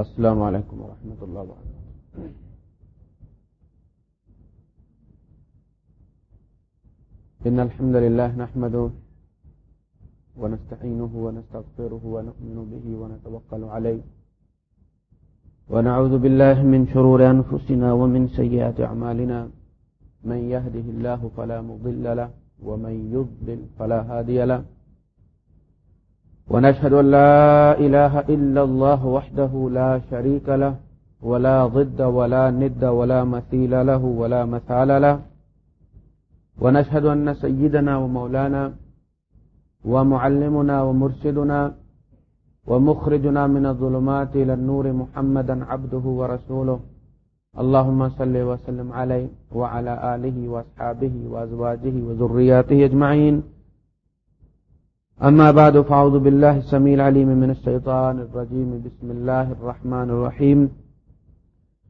السلام علیکم ورحمۃ اللہ وبرکاتہ۔ إن الحمد لله نحمده ونستعينه ونستغفره ونؤمن به ونتوكل عليه ونعوذ بالله من شرور أنفسنا ومن سيئات أعمالنا من يهده الله فلا مضل له ومن يضلل فلا هادي له۔ ونشهد أن لا إله إلا الله وحده لا شريك له، ولا ضد ولا ند ولا مثيل له ولا مثال له. ونشهد أن سيدنا ومولانا ومعلمنا ومرشدنا ومخرجنا من الظلمات إلى النور محمدا عبده ورسوله. اللهم صل وسلم عليه وعلى آله وأصحابه وأزواجه وذرياته أجمعين. أما بعد، فأعوذ بالله السميع العليم من الشيطان الرجيم. بسم الله الرحمن الرحيم.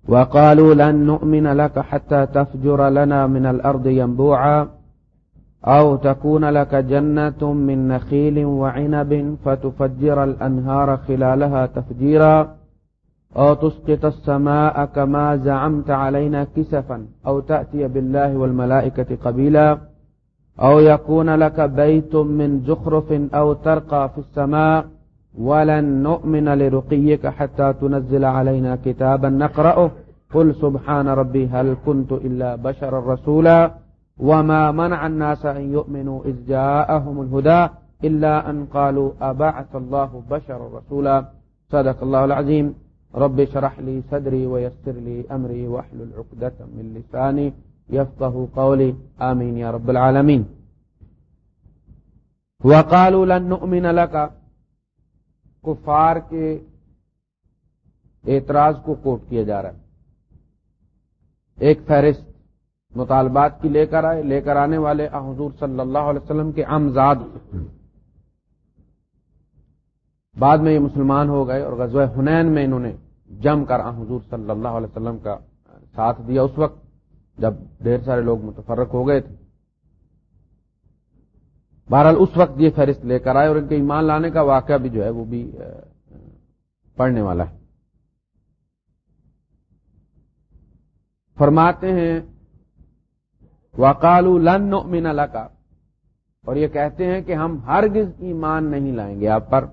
وقالوا لن نؤمن لك حتى تفجر لنا من الأرض ينبوعا، أو تكون لك جنة من نخيل وعنب فتفجر الأنهار خلالها تفجيرا، أو تسقط السماء كما زعمت علينا كسفا، أو تأتي بالله والملائكة قبيلا. أو يكون لك بيت من زخرف أو ترقى في السماء، ولن نؤمن لرقيك حتى تنزل علينا كتابا نقرأه. قل سبحان ربي، هل كنت إلا بشر رسولا؟ وما منع الناس أن يؤمنوا إذ جاءهم الهدى إلا أن قالوا أبعث الله بشر رسولا. صدق الله العظيم. رب شرح لي صدري ويسر لي أمري واحلل عقدة من لساني يفقه قولي. آمين يا رب العالمين. وقالوا لن نؤمن لك. کفار کے اعتراض کو کوٹ کیا جا رہا ہے۔ ایک فہرست مطالبات کی لے کر آئے، لے کر آنے والے حضور صلی اللہ علیہ وسلم کے امزاد بعد میں یہ مسلمان ہو گئے اور غزوہ حنین میں انہوں نے جم کر حضور صلی اللہ علیہ وسلم کا ساتھ دیا۔ اس وقت جب ڈھیر سارے لوگ متفرق ہو گئے تھے۔ بہرحال اس وقت یہ فہرست لے کر آئے اور ان کے ایمان لانے کا واقعہ بھی جو ہے وہ بھی پڑھنے والا ہے۔ فرماتے ہیں وقالو لن نؤمن لکا اور یہ کہتے ہیں کہ ہم ہرگز ایمان نہیں لائیں گے آپ پر۔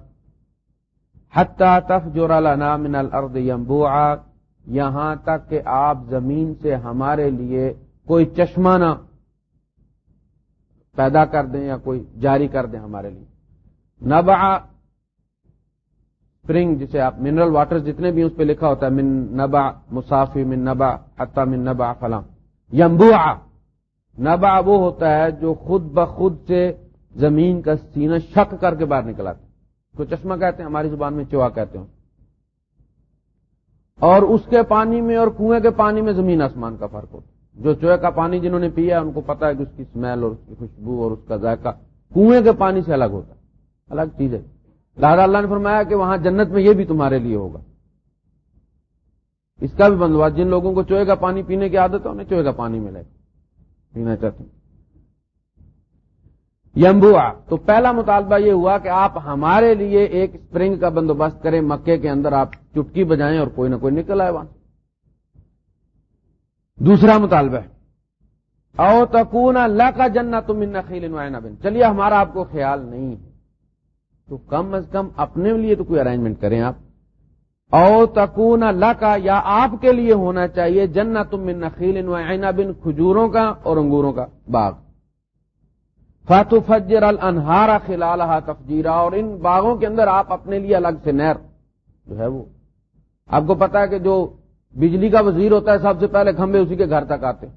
حتی تفجر لنا من الارض ينبوعا۔ یہاں تک کہ آپ زمین سے ہمارے لیے کوئی چشمہ نہ پیدا کر دیں یا کوئی جاری کر دیں ہمارے لیے۔ نبا اسپرنگ جسے آپ منرل واٹر جتنے بھی اس پہ لکھا ہوتا ہے، من نبا مسافی من نبا حتہ من نبا فلام یمبوا نبا وہ ہوتا ہے جو خود بخود سے زمین کا سینہ شک کر کے باہر نکل آتا کو چشمہ کہتے ہیں، ہماری زبان میں چوا کہتے ہیں۔ اور اس کے پانی میں اور کنویں کے پانی میں زمین آسمان کا فرق ہوتا ہے۔ جو چوہے کا پانی جنہوں نے پیا ان کو پتا ہے کہ اس کی اسمیل اور اس کی خوشبو اور اس کا ذائقہ کنویں کے پانی سے الگ ہوتا ہے۔ الگ چیز ہے۔ لہٰذا اللہ نے فرمایا کہ وہاں جنت میں یہ بھی تمہارے لیے ہوگا۔ اس کا بھی بندوبست جن لوگوں کو چوہے کا پانی پینے کی عادت ہے، انہیں چوہے کا پانی ملے، پینا چاہتے ہیں۔ یمبوا تو پہلا مطالبہ یہ ہوا کہ آپ ہمارے لیے ایک اسپرنگ کا بندوبست کریں، مکے کے اندر آپ چٹکی بجائیں اور کوئی نہ کوئی نکل آئے وہاں۔ دوسرا مطالبہ ہے۔ او تکون اللہ کا جنت تم ان نخیل بن چلیے، ہمارا آپ کو خیال نہیں ہے۔ تو کم از کم اپنے لیے تو کوئی ارینجمنٹ کریں آپ۔ او تکون اللہ کا یا آپ کے لیے ہونا چاہیے جنت تم ان نخیل بن کھجوروں کا اور انگوروں کا باغ۔ فاتو فجر الانہارا خلال تفجیرا، اور ان باغوں کے اندر آپ اپنے لیے الگ سے نہر جو ہے وہ آپ کو پتا ہے کہ جو بجلی کا وزیر ہوتا ہے سب سے پہلے کھمبے اسی کے گھر تک آتے ہیں۔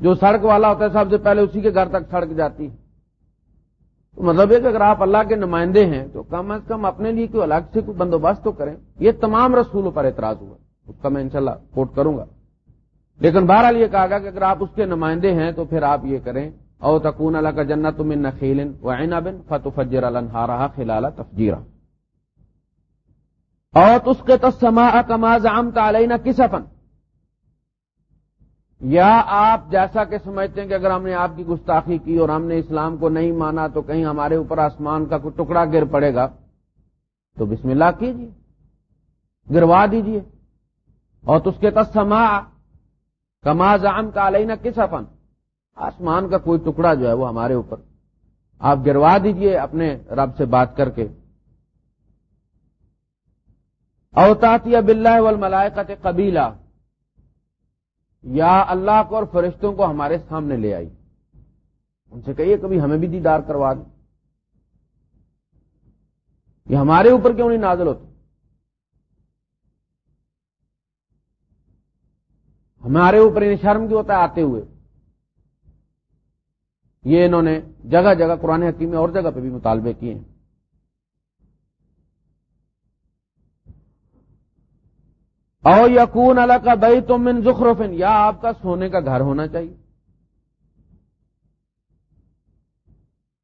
جو سڑک والا ہوتا ہے سب سے پہلے اسی کے گھر تک سڑک جاتی ہے۔ تو مطلب یہ کہ اگر آپ اللہ کے نمائندے ہیں تو کم از کم اپنے لیے کوئی الگ سے کوئی بندوبست تو کریں۔ یہ تمام رسولوں پر اعتراض ہوا اس کا میں انشاءاللہ کوٹ کروں گا۔ لیکن بہرحال یہ کہا گیا کہ اگر آپ اس کے نمائندے ہیں تو پھر آپ یہ کریں۔ او تکون اللہ کا جنت تم نخیل و بن فتو فجر الحارہ خلال تفجیرہ اور اس کے تسما کماز عام تعلینہ کس افن یا آپ جیسا کہ سمجھتے ہیں کہ اگر ہم نے آپ کی گستاخی کی اور ہم نے اسلام کو نہیں مانا تو کہیں ہمارے اوپر آسمان کا کوئی ٹکڑا گر پڑے گا، تو بسم اللہ کیجیے گروا دیجیے۔ اور اس کے تسما کما زام کا علیہ کس آسمان کا کوئی ٹکڑا جو ہے وہ ہمارے اوپر۔ آپ گروا دیجیے اپنے رب سے بات کر کے۔ اوتاطی اب والملائکت قبیلہ۔ یا اللہ کو اور فرشتوں کو ہمارے سامنے لے آئی۔ ان سے کہیے، کبھی ہمیں بھی دیدار کروا دیں۔ یہ ہمارے اوپر کیوں نہیں نازل ہوتے؟ ہمارے اوپر انہیں شرم کیوں ہوتا ہے آتے ہوئے؟ یہ انہوں نے جگہ جگہ قرآن حکیم میں اور جگہ پہ بھی مطالبے کیے ہیں۔ او یقون اللہ کا بئی تم من زخرفن یا آپ کا سونے کا گھر ہونا چاہیے۔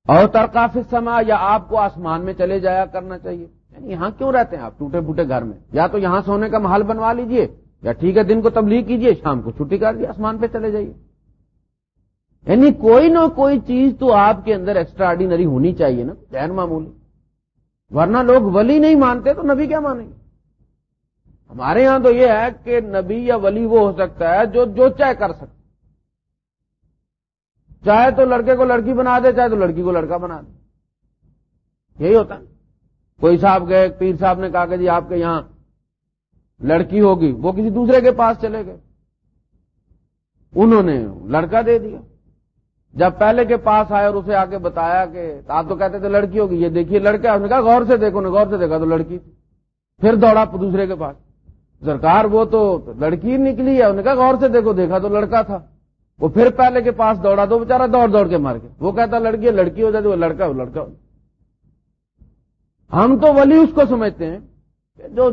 اور ترکاف سما یا آپ کو آسمان میں چلے جایا کرنا چاہیے۔ یعنی یہاں کیوں رہتے ہیں آپ ٹوٹے پھوٹے گھر میں؟ یا تو یہاں سونے کا محل بنوا لیجیے، یا ٹھیک ہے دن کو تبلیغ کیجیے، شام کو چھٹی کر دیجیے آسمان پہ چلے جائیے۔ یعنی کوئی نہ کوئی چیز تو آپ کے اندر ایکسٹرا آرڈینری ہونی چاہیے نا، غیر معمولی۔ ورنہ لوگ ولی نہیں مانتے تو نبی کیا مانیں گے؟ ہمارے یہاں تو یہ ہے کہ نبی یا ولی وہ ہو سکتا ہے جو جو چاہے کر سکتا چاہے تو لڑکے کو لڑکی بنا دے، چاہے تو لڑکی کو لڑکا بنا دے۔ یہی ہوتا ہے۔ کوئی صاحب گئے، پیر صاحب نے کہا کہ جی آپ کے یہاں لڑکی ہوگی، وہ کسی دوسرے کے پاس چلے گئے۔ انہوں نے لڑکا دے دیا۔ جب پہلے کے پاس آئے اور اسے آ کے بتایا کہ آپ تو کہتے تھے لڑکی ہوگی، یہ دیکھیے لڑکا اس نے کہا غور سے دیکھو نے غور سے دیکھا تو لڑکی پھر دوڑا دوسرے کے پاس۔ سرکار وہ تو لڑکی نکلی ہے، انہوں نے کہا غور سے دیکھو، دیکھا تو لڑکا تھا۔ وہ پھر پہلے کے پاس دوڑا تو بےچارا دوڑ دوڑ کے مار کے وہ کہتا لڑکی لڑکی ہو جاتی، وہ لڑکا وہ لڑکا۔ ہو ہم تو ولی اس کو سمجھتے ہیں کہ جو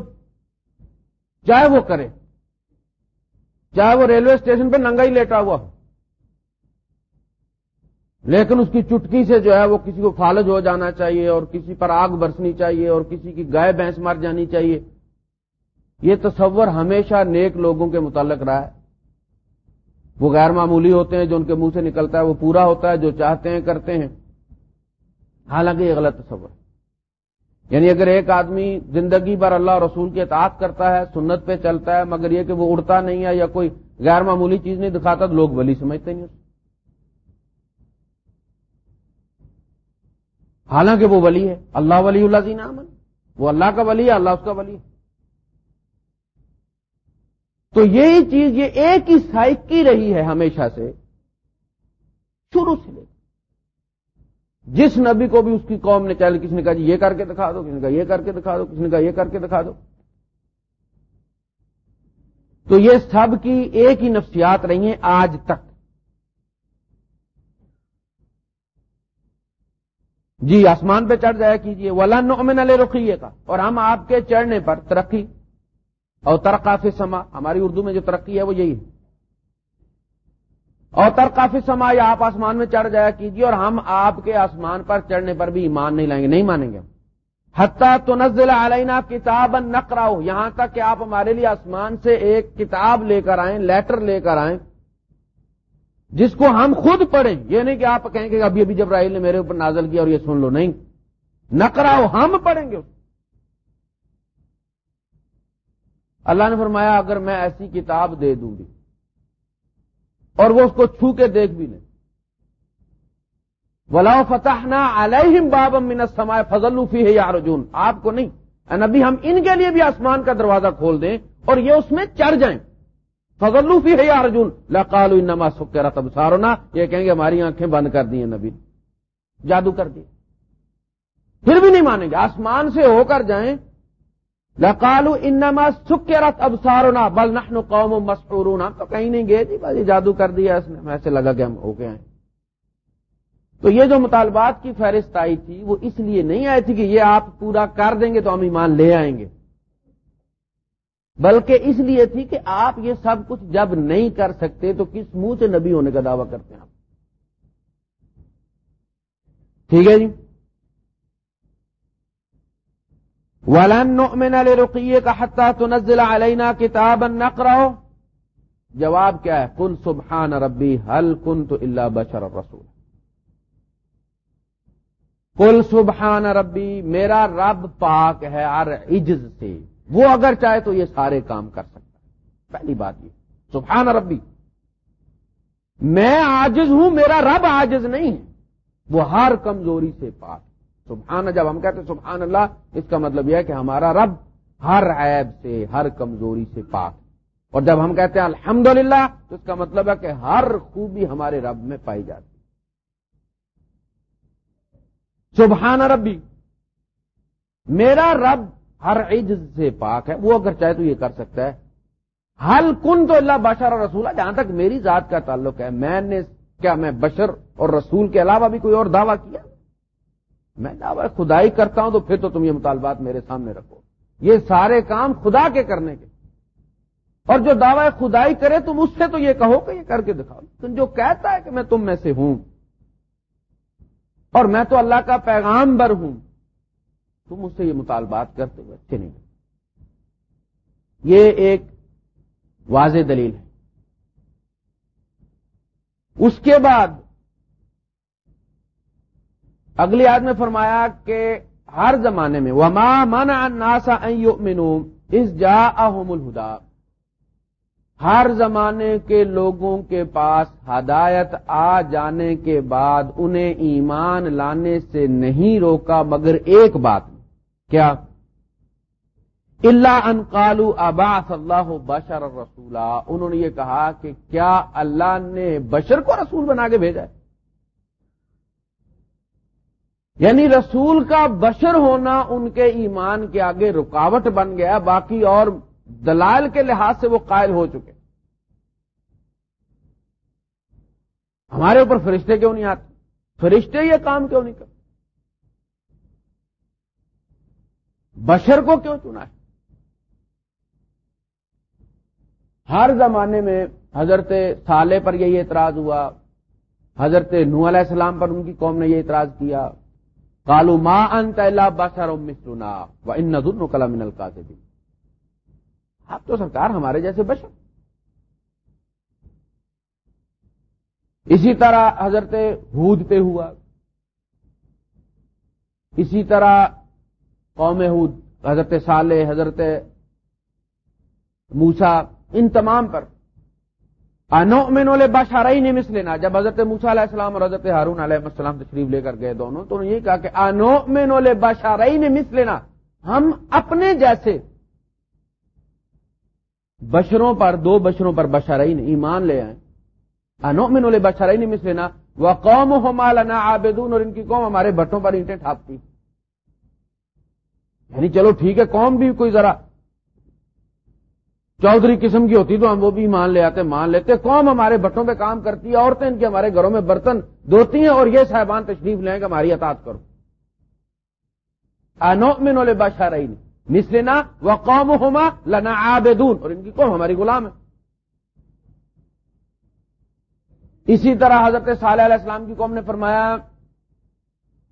چاہے وہ کرے۔ چاہے وہ ریلوے اسٹیشن پہ ننگا ہی لیٹا ہوا ہو۔ لیکن اس کی چٹکی سے جو ہے وہ کسی کو فالج ہو جانا چاہیے اور کسی پر آگ برسنی چاہیے اور کسی کی گائے بھینس مار جانی چاہیے۔ یہ تصور ہمیشہ نیک لوگوں کے متعلق رہا ہے۔ وہ غیر معمولی ہوتے ہیں، جو ان کے منہ سے نکلتا ہے، وہ پورا ہوتا ہے، جو چاہتے ہیں، کرتے ہیں۔ حالانکہ یہ غلط تصور یعنی اگر ایک آدمی زندگی بھر اللہ اور رسول کی اطاعت کرتا ہے، سنت پہ چلتا ہے، مگر یہ کہ وہ اڑتا نہیں ہے یا کوئی غیر معمولی چیز نہیں دکھاتا، تو لوگ ولی سمجھتے نہیں۔ حالانکہ وہ ولی ہے۔ اللہ ولی اللہ زین وہ اللہ کا ولی ہے، اللہ اس کا ولی ہے۔ تو یہی چیز یہ ایک ہی سائیکی رہی ہے ہمیشہ سے۔ شروع سے لے۔ جس نبی کو بھی اس کی قوم نے چاہے کسی نے کہا جی یہ کر کے دکھا دو، کسی نے کہا یہ کر کے دکھا دو، کسی نے کہا یہ کر کے دکھا دو۔ تو یہ سب کی ایک ہی نفسیات رہی ہیں آج تک۔ جی آسمان پہ چڑھ جایا کیجیے ولا نومن علیہ رخیے کا اور ہم آپ کے چڑھنے پر ترقی۔ اور ترقافی سما ہماری اردو میں جو ترقی ہے وہ یہی ہے۔ اور ترقافی سما یا آپ آسمان میں چڑھ جایا کیجیے اور ہم آپ کے آسمان پر چڑھنے پر بھی ایمان نہیں لائیں گے، نہیں مانیں گے حتیٰ تو نزل علینا کتاب نقراؤ یہاں تک کہ آپ ہمارے لیے آسمان سے ایک کتاب لے کر آئیں، لیٹر لے کر آئیں، جس کو ہم خود پڑھیں۔ یہ نہیں کہ آپ کہیں گے ابھی ابھی جب نے میرے اوپر نازل کیا اور یہ سن لو، نہیں۔ نقراؤ ہم پڑھیں گے۔ اللہ نے فرمایا، اگر میں ایسی کتاب دے دوں گی اور وہ اس کو چھو کے دیکھ بھی لیں ولا فتح نہ علیہم باب من سمائے فضل فی ہے یارجون آپ کو نہیں، نبی، ہم ان کے لیے بھی آسمان کا دروازہ کھول دیں اور یہ اس میں چڑھ جائیں۔ فضل فی ہے یا رجون انما سکرا تب سارونا یہ کہیں گے، ہماری آنکھیں بند کر دی ہیں نبی۔ جادو کر دی۔ پھر بھی نہیں مانیں گے۔ آسمان سے ہو کر جائیں لکالو انما سکرت ابسارونا بل نحن قوم مسحورونا تو کہیں نہیں گئے تھی بھائی جادو کر دیا اس نے۔ ایسے لگا کہ ہم ہو گئے ہیں۔ تو یہ جو مطالبات کی فہرست آئی تھی، وہ اس لیے نہیں آئی تھی کہ یہ آپ پورا کر دیں گے تو ہم ایمان لے آئیں گے۔ بلکہ اس لیے تھی کہ آپ یہ سب کچھ جب نہیں کر سکتے تو کس منہ سے نبی ہونے کا دعویٰ کرتے ہیں آپ؟ ٹھیک ہے جی؟ ولن نؤمن لرقیے کا حتہ تنزل علینا کتاب نقرأ جواب کیا ہے؟ کل سبحان ربی حل کن تو اللہ بشر رسول کل سبحان ربی، میرا رب پاک ہے ار عجز سے۔ وہ اگر چاہے تو یہ سارے کام کر سکتا ہے۔ پہلی بات یہ۔ سبحان ربی۔ میں آجز ہوں، میرا رب آجز نہیں ہے۔ وہ ہر کمزوری سے پاک سبحان، جب ہم کہتے ہیں سبحان اللہ، اس کا مطلب یہ ہے کہ ہمارا رب ہر عیب سے، ہر کمزوری سے پاک اور جب ہم کہتے ہیں الحمد تو اس کا مطلب ہے کہ ہر خوبی ہمارے رب میں پائی جاتی سبحان ربی، میرا رب ہر عجز سے پاک ہے۔ وہ اگر چاہے تو یہ کر سکتا ہے۔ حل کن تو اللہ بشر اور رسول جہاں تک میری ذات کا تعلق ہے، میں نے کیا میں بشر اور رسول کے علاوہ بھی کوئی اور دعویٰ کیا؟ میں دعوی خدائی کرتا ہوں تو پھر تو تم یہ مطالبات میرے سامنے رکھو۔ یہ سارے کام خدا کے کرنے کے۔ اور جو دعوی خدائی کرے تم اس سے تو یہ کہو کہ یہ کر کے دکھاؤ۔ تم جو کہتا ہے کہ میں تم میں سے ہوں اور میں تو اللہ کا پیغام بر ہوں، تم اس سے یہ مطالبات کرتے ہوئے اچھے نہیں یہ ایک واضح دلیل ہے۔ اس کے بعد اگلی آدمی نے فرمایا کہ ہر زمانے میں وما من ناسا اس جا الہدا ہر زمانے کے لوگوں کے پاس ہدایت آ جانے کے بعد انہیں ایمان لانے سے نہیں روکا مگر ایک بات کیا؟ اللہ ان قالو ابا اللہ بشر رسولہ انہوں نے یہ کہا کہ کیا اللہ نے بشر کو رسول بنا کے بھیجا ہے؟ یعنی رسول کا بشر ہونا ان کے ایمان کے آگے رکاوٹ بن گیا، باقی اور دلائل کے لحاظ سے وہ قائل ہو چکے۔ ہمارے اوپر فرشتے کیوں نہیں آتے؟ فرشتے یہ کام کیوں نہیں کرتے؟ بشر کو کیوں چنا ہے؟ ہر زمانے میں حضرت سالے پر یہی اعتراض ہوا، حضرت نو علیہ السلام پر ان کی قوم نے یہ اعتراض کیا۔ کالو ماں انت اللہ بشر مسلنا و ان نظر کلام کا سے آپ تو سرکار ہمارے جیسے بشر۔ اسی طرح حضرت ہود پہ ہوا۔ اسی طرح قوم ہود، حضرت صالح، حضرت موسا ان تمام پر۔ انو انومن باشارئی نے مس لینا جب حضرت موسا علیہ السلام اور حضرت ہارون علیہ السلام تشریف لے کر گئے دونوں، تو انہوں نے یہ کہا کہ انو لے باشارئی نے مس لینا ہم اپنے جیسے بشروں پر، دو بشروں پر بشارئی نے ایمان لے آئے۔ انو لے بشارئی نے مس لینا وہ قوم ہو مالانا آبدون اور ان کی قوم ہمارے بٹوں پر اینٹیں ٹھاپتی یعنی چلو ٹھیک ہے، قوم بھی کوئی ذرا چودھری قسم کی ہوتی تو ہم وہ بھی مان لے آتے، مان لیتے۔ قوم ہمارے بٹوں پہ کام کرتی ہے، عورتیں ان کے ہمارے گھروں میں برتن دھوتی ہیں اور یہ صاحبان تشریف لیں کہ ہماری اطاعت کرو۔ انو من بادشاہ رہی مسلنا و قوم ہوما لنا آبدون اور ان کی قوم ہماری غلام ہے۔ اسی طرح حضرت صالح علیہ السلام کی قوم نے فرمایا،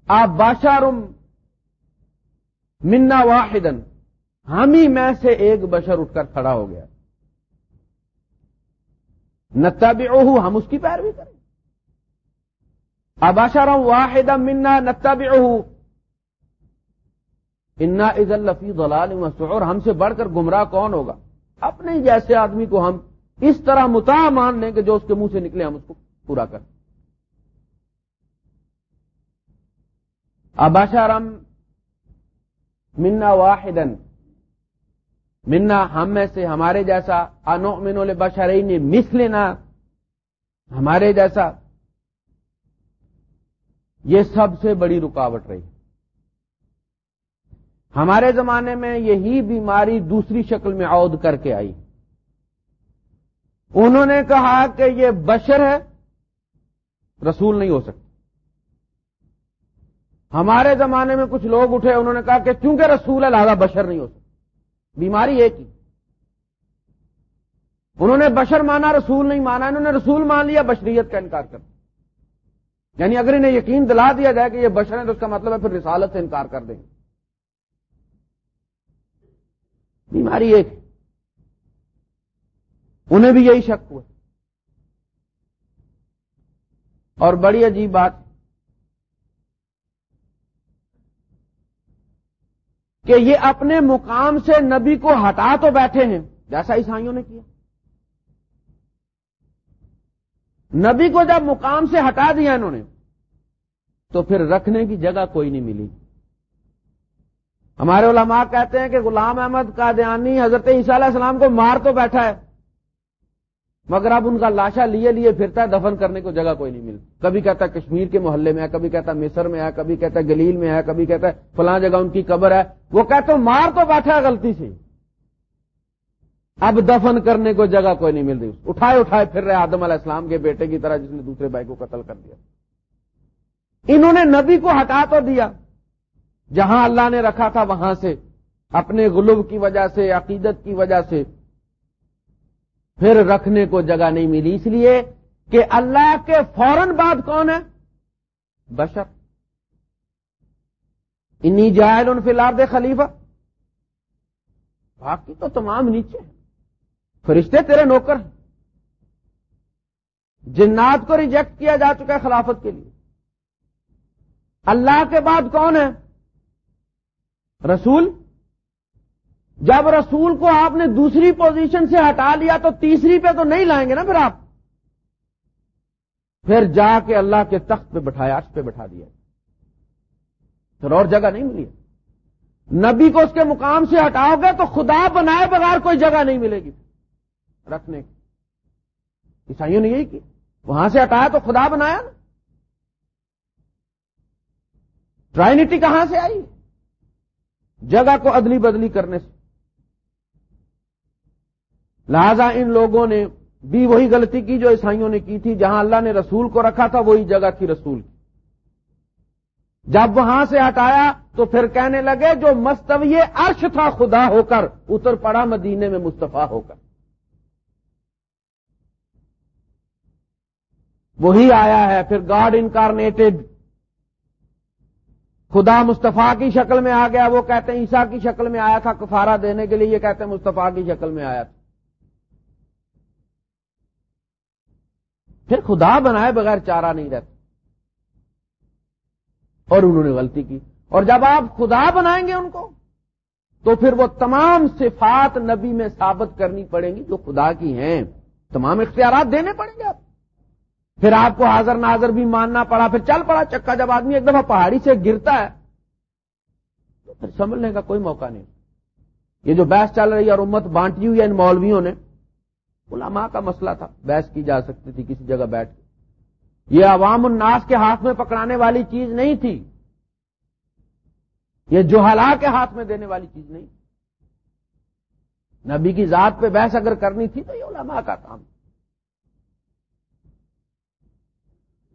آپ بادشاہ منا واحدن ہم ہی میں سے ایک بشر اٹھ کر کھڑا ہو گیا۔ نتب ہم اس کی پیروی کریں۔ اب آشا واحد منا نتب انا از الفی ضلال اور ہم سے بڑھ کر گمراہ کون ہوگا؟ اپنے جیسے آدمی کو ہم اس طرح متا مان لیں کہ جو اس کے منہ سے نکلے، ہم اس کو پورا کریں۔ آباشارام منا واحدن منا ہم میں سے ہمارے جیسا انو منو بشرئی نے مس لینا ہمارے جیسا۔ یہ سب سے بڑی رکاوٹ رہی۔ ہمارے زمانے میں یہی بیماری دوسری شکل میں عود کر کے آئی۔ انہوں نے کہا کہ یہ بشر ہے، رسول نہیں ہو سکتا ہمارے زمانے میں کچھ لوگ اٹھے، انہوں نے کہا کہ چونکہ رسول ہے لہذا بشر نہیں ہو سکتا بیماری ایک ہی۔ انہوں نے بشر مانا، رسول نہیں مانا، انہوں نے رسول مان لیا، بشریت کا انکار کر یعنی اگر انہیں یقین دلا دیا جائے کہ یہ بشر ہے تو اس کا مطلب ہے پھر رسالت سے انکار کر دیں۔ گے بیماری ایک انہیں بھی یہی شک ہوا۔ اور بڑی عجیب بات کہ یہ اپنے مقام سے نبی کو ہٹا تو بیٹھے ہیں۔ جیسا عیسائیوں نے کیا۔ نبی کو جب مقام سے ہٹا دیا انہوں نے، تو پھر رکھنے کی جگہ کوئی نہیں ملی۔ ہمارے علماء کہتے ہیں کہ غلام احمد قادیانی حضرت عیسیٰ علیہ السلام کو مار تو بیٹھا ہے۔ مگر اب ان کا لاشا لیے لیے پھرتا ہے، دفن کرنے کو جگہ کوئی نہیں ملتی۔ کبھی کہتا ہے کشمیر کے محلے میں ہے کبھی کہتا ہے مصر میں ہے کبھی کہتا ہے گلیل میں ہے کبھی کہتا ہے فلاں جگہ ان کی قبر ہے۔ وہ کہتے مار تو بیٹھا غلطی سے۔ اب دفن کرنے کو جگہ کوئی نہیں مل رہی اٹھائے اٹھائے پھر رہے آدم علیہ السلام کے بیٹے کی طرح، جس نے دوسرے بھائی کو قتل کر دیا۔ انہوں نے نبی کو ہٹا تو دیا۔ جہاں اللہ نے رکھا تھا، وہاں سے۔ اپنے غلوب کی وجہ سے، عقیدت کی وجہ سے۔ پھر رکھنے کو جگہ نہیں ملی۔ اس لیے کہ اللہ کے فوراً بعد کون ہے؟ بشر۔ انی جائل ان فی خلیفہ۔ باقی تو تمام نیچے ہیں۔ فرشتے تیرے نوکر ہیں۔ جنات کو ریجیکٹ کیا جا چکا ہے خلافت کے لیے۔ اللہ کے بعد کون ہے؟ رسول۔ جب رسول کو آپ نے دوسری پوزیشن سے ہٹا لیا تو تیسری پہ تو نہیں لائیں گے نا پھر آپ؟ پھر جا کے اللہ کے تخت پہ بٹھایا اس پہ بٹھا دیا۔ پھر اور جگہ نہیں ملی۔ نبی کو اس کے مقام سے ہٹاؤ گے تو خدا بنائے بغیر کوئی جگہ نہیں ملے گی۔ رکھنے کی۔ عیسائیوں نے یہی کی۔ وہاں سے ہٹایا تو خدا بنایا نا۔ ٹرائنٹی کہاں سے آئی؟ جگہ کو ادلی بدلی کرنے سے۔ لہذا ان لوگوں نے بھی وہی غلطی کی جو عیسائیوں نے کی تھی، جہاں اللہ نے رسول کو رکھا تھا، وہی جگہ تھی رسول کی۔ جب وہاں سے ہٹایا تو پھر کہنے لگے، جو مستوی عرش تھا، خدا ہو کر اتر پڑا مدینے میں مستفی ہو کر۔ وہی آیا ہے، پھر گاڈ انکارنیٹڈ۔ خدا مصطفیٰ کی شکل میں آ گیا، وہ کہتے ہیں عیسا کی شکل میں آیا تھا کفارہ دینے کے لیے، یہ کہتے ہیں مصطفیٰ کی شکل میں آیا تھا۔ پھر خدا بنائے بغیر چارہ نہیں رہتا۔ اور انہوں نے غلطی کی۔ اور جب آپ خدا بنائیں گے ان کو، تو پھر وہ تمام صفات نبی میں ثابت کرنی پڑیں گی جو خدا کی ہیں۔ تمام اختیارات دینے پڑیں گے آپ۔ پھر آپ کو حاضر ناظر بھی ماننا پڑا، پھر چل پڑا چکا۔ جب آدمی ایک دفعہ پہاڑی سے گرتا ہے، تو پھر سمجھنے کا کوئی موقع نہیں۔ یہ جو بحث چل رہی ہے اور امت بانٹی ہوئی ہے ان مولویوں نے علماء کا مسئلہ تھا، بحث کی جا سکتی تھی کسی جگہ بیٹھ کے۔ یہ عوام الناس کے ہاتھ میں پکڑانے والی چیز نہیں تھی۔ یہ جو کے ہاتھ میں دینے والی چیز نہیں۔ نبی کی ذات پہ بحث اگر کرنی تھی تو یہ علماء کا کام۔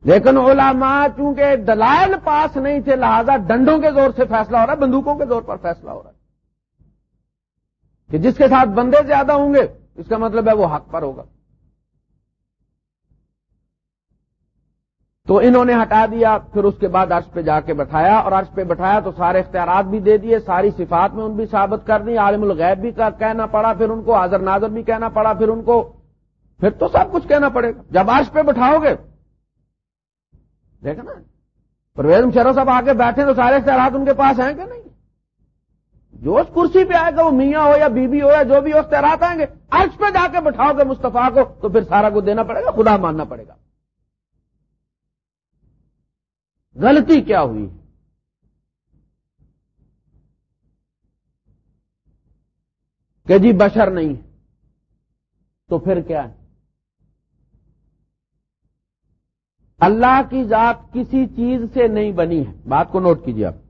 لیکن علماء چونکہ دلائل پاس نہیں تھے، لہذا ڈنڈوں کے زور سے فیصلہ ہو رہا ہے، بندوقوں کے زور پر فیصلہ ہو رہا ہے کہ جس کے ساتھ بندے زیادہ ہوں گے اس کا مطلب ہے وہ حق پر ہوگا۔ تو انہوں نے ہٹا دیا، پھر اس کے بعد عرش پہ جا کے بٹھایا، اور عرش پہ بٹھایا تو سارے اختیارات بھی دے دیے، ساری صفات میں ان بھی ثابت کر دی، عالم الغیب بھی کہنا پڑا، پھر ان کو حاضر ناظر بھی کہنا پڑا، پھر ان کو، پھر تو سب کچھ کہنا پڑے گا۔ جب عرش پہ بٹھاؤ گے دیکھا نا پرویز مشرف صاحب آ کے بیٹھے تو سارے اختیارات ان کے پاس ہیں کہ نہیں؟ جو اس کرسی پہ آئے گا وہ میاں ہو یا بیوی ہو یا جو بھی ہو اختیارات آئیں گے۔ عرش پہ جا کے بٹھاؤ گے مستفا کو، تو پھر سارا کو دینا پڑے گا، خدا ماننا پڑے گا۔ غلطی کیا ہوئی؟ کہ جی بشر نہیں تو پھر کیا ہے؟ اللہ کی ذات کسی چیز سے نہیں بنی ہے۔ بات کو نوٹ کیجیے آپ۔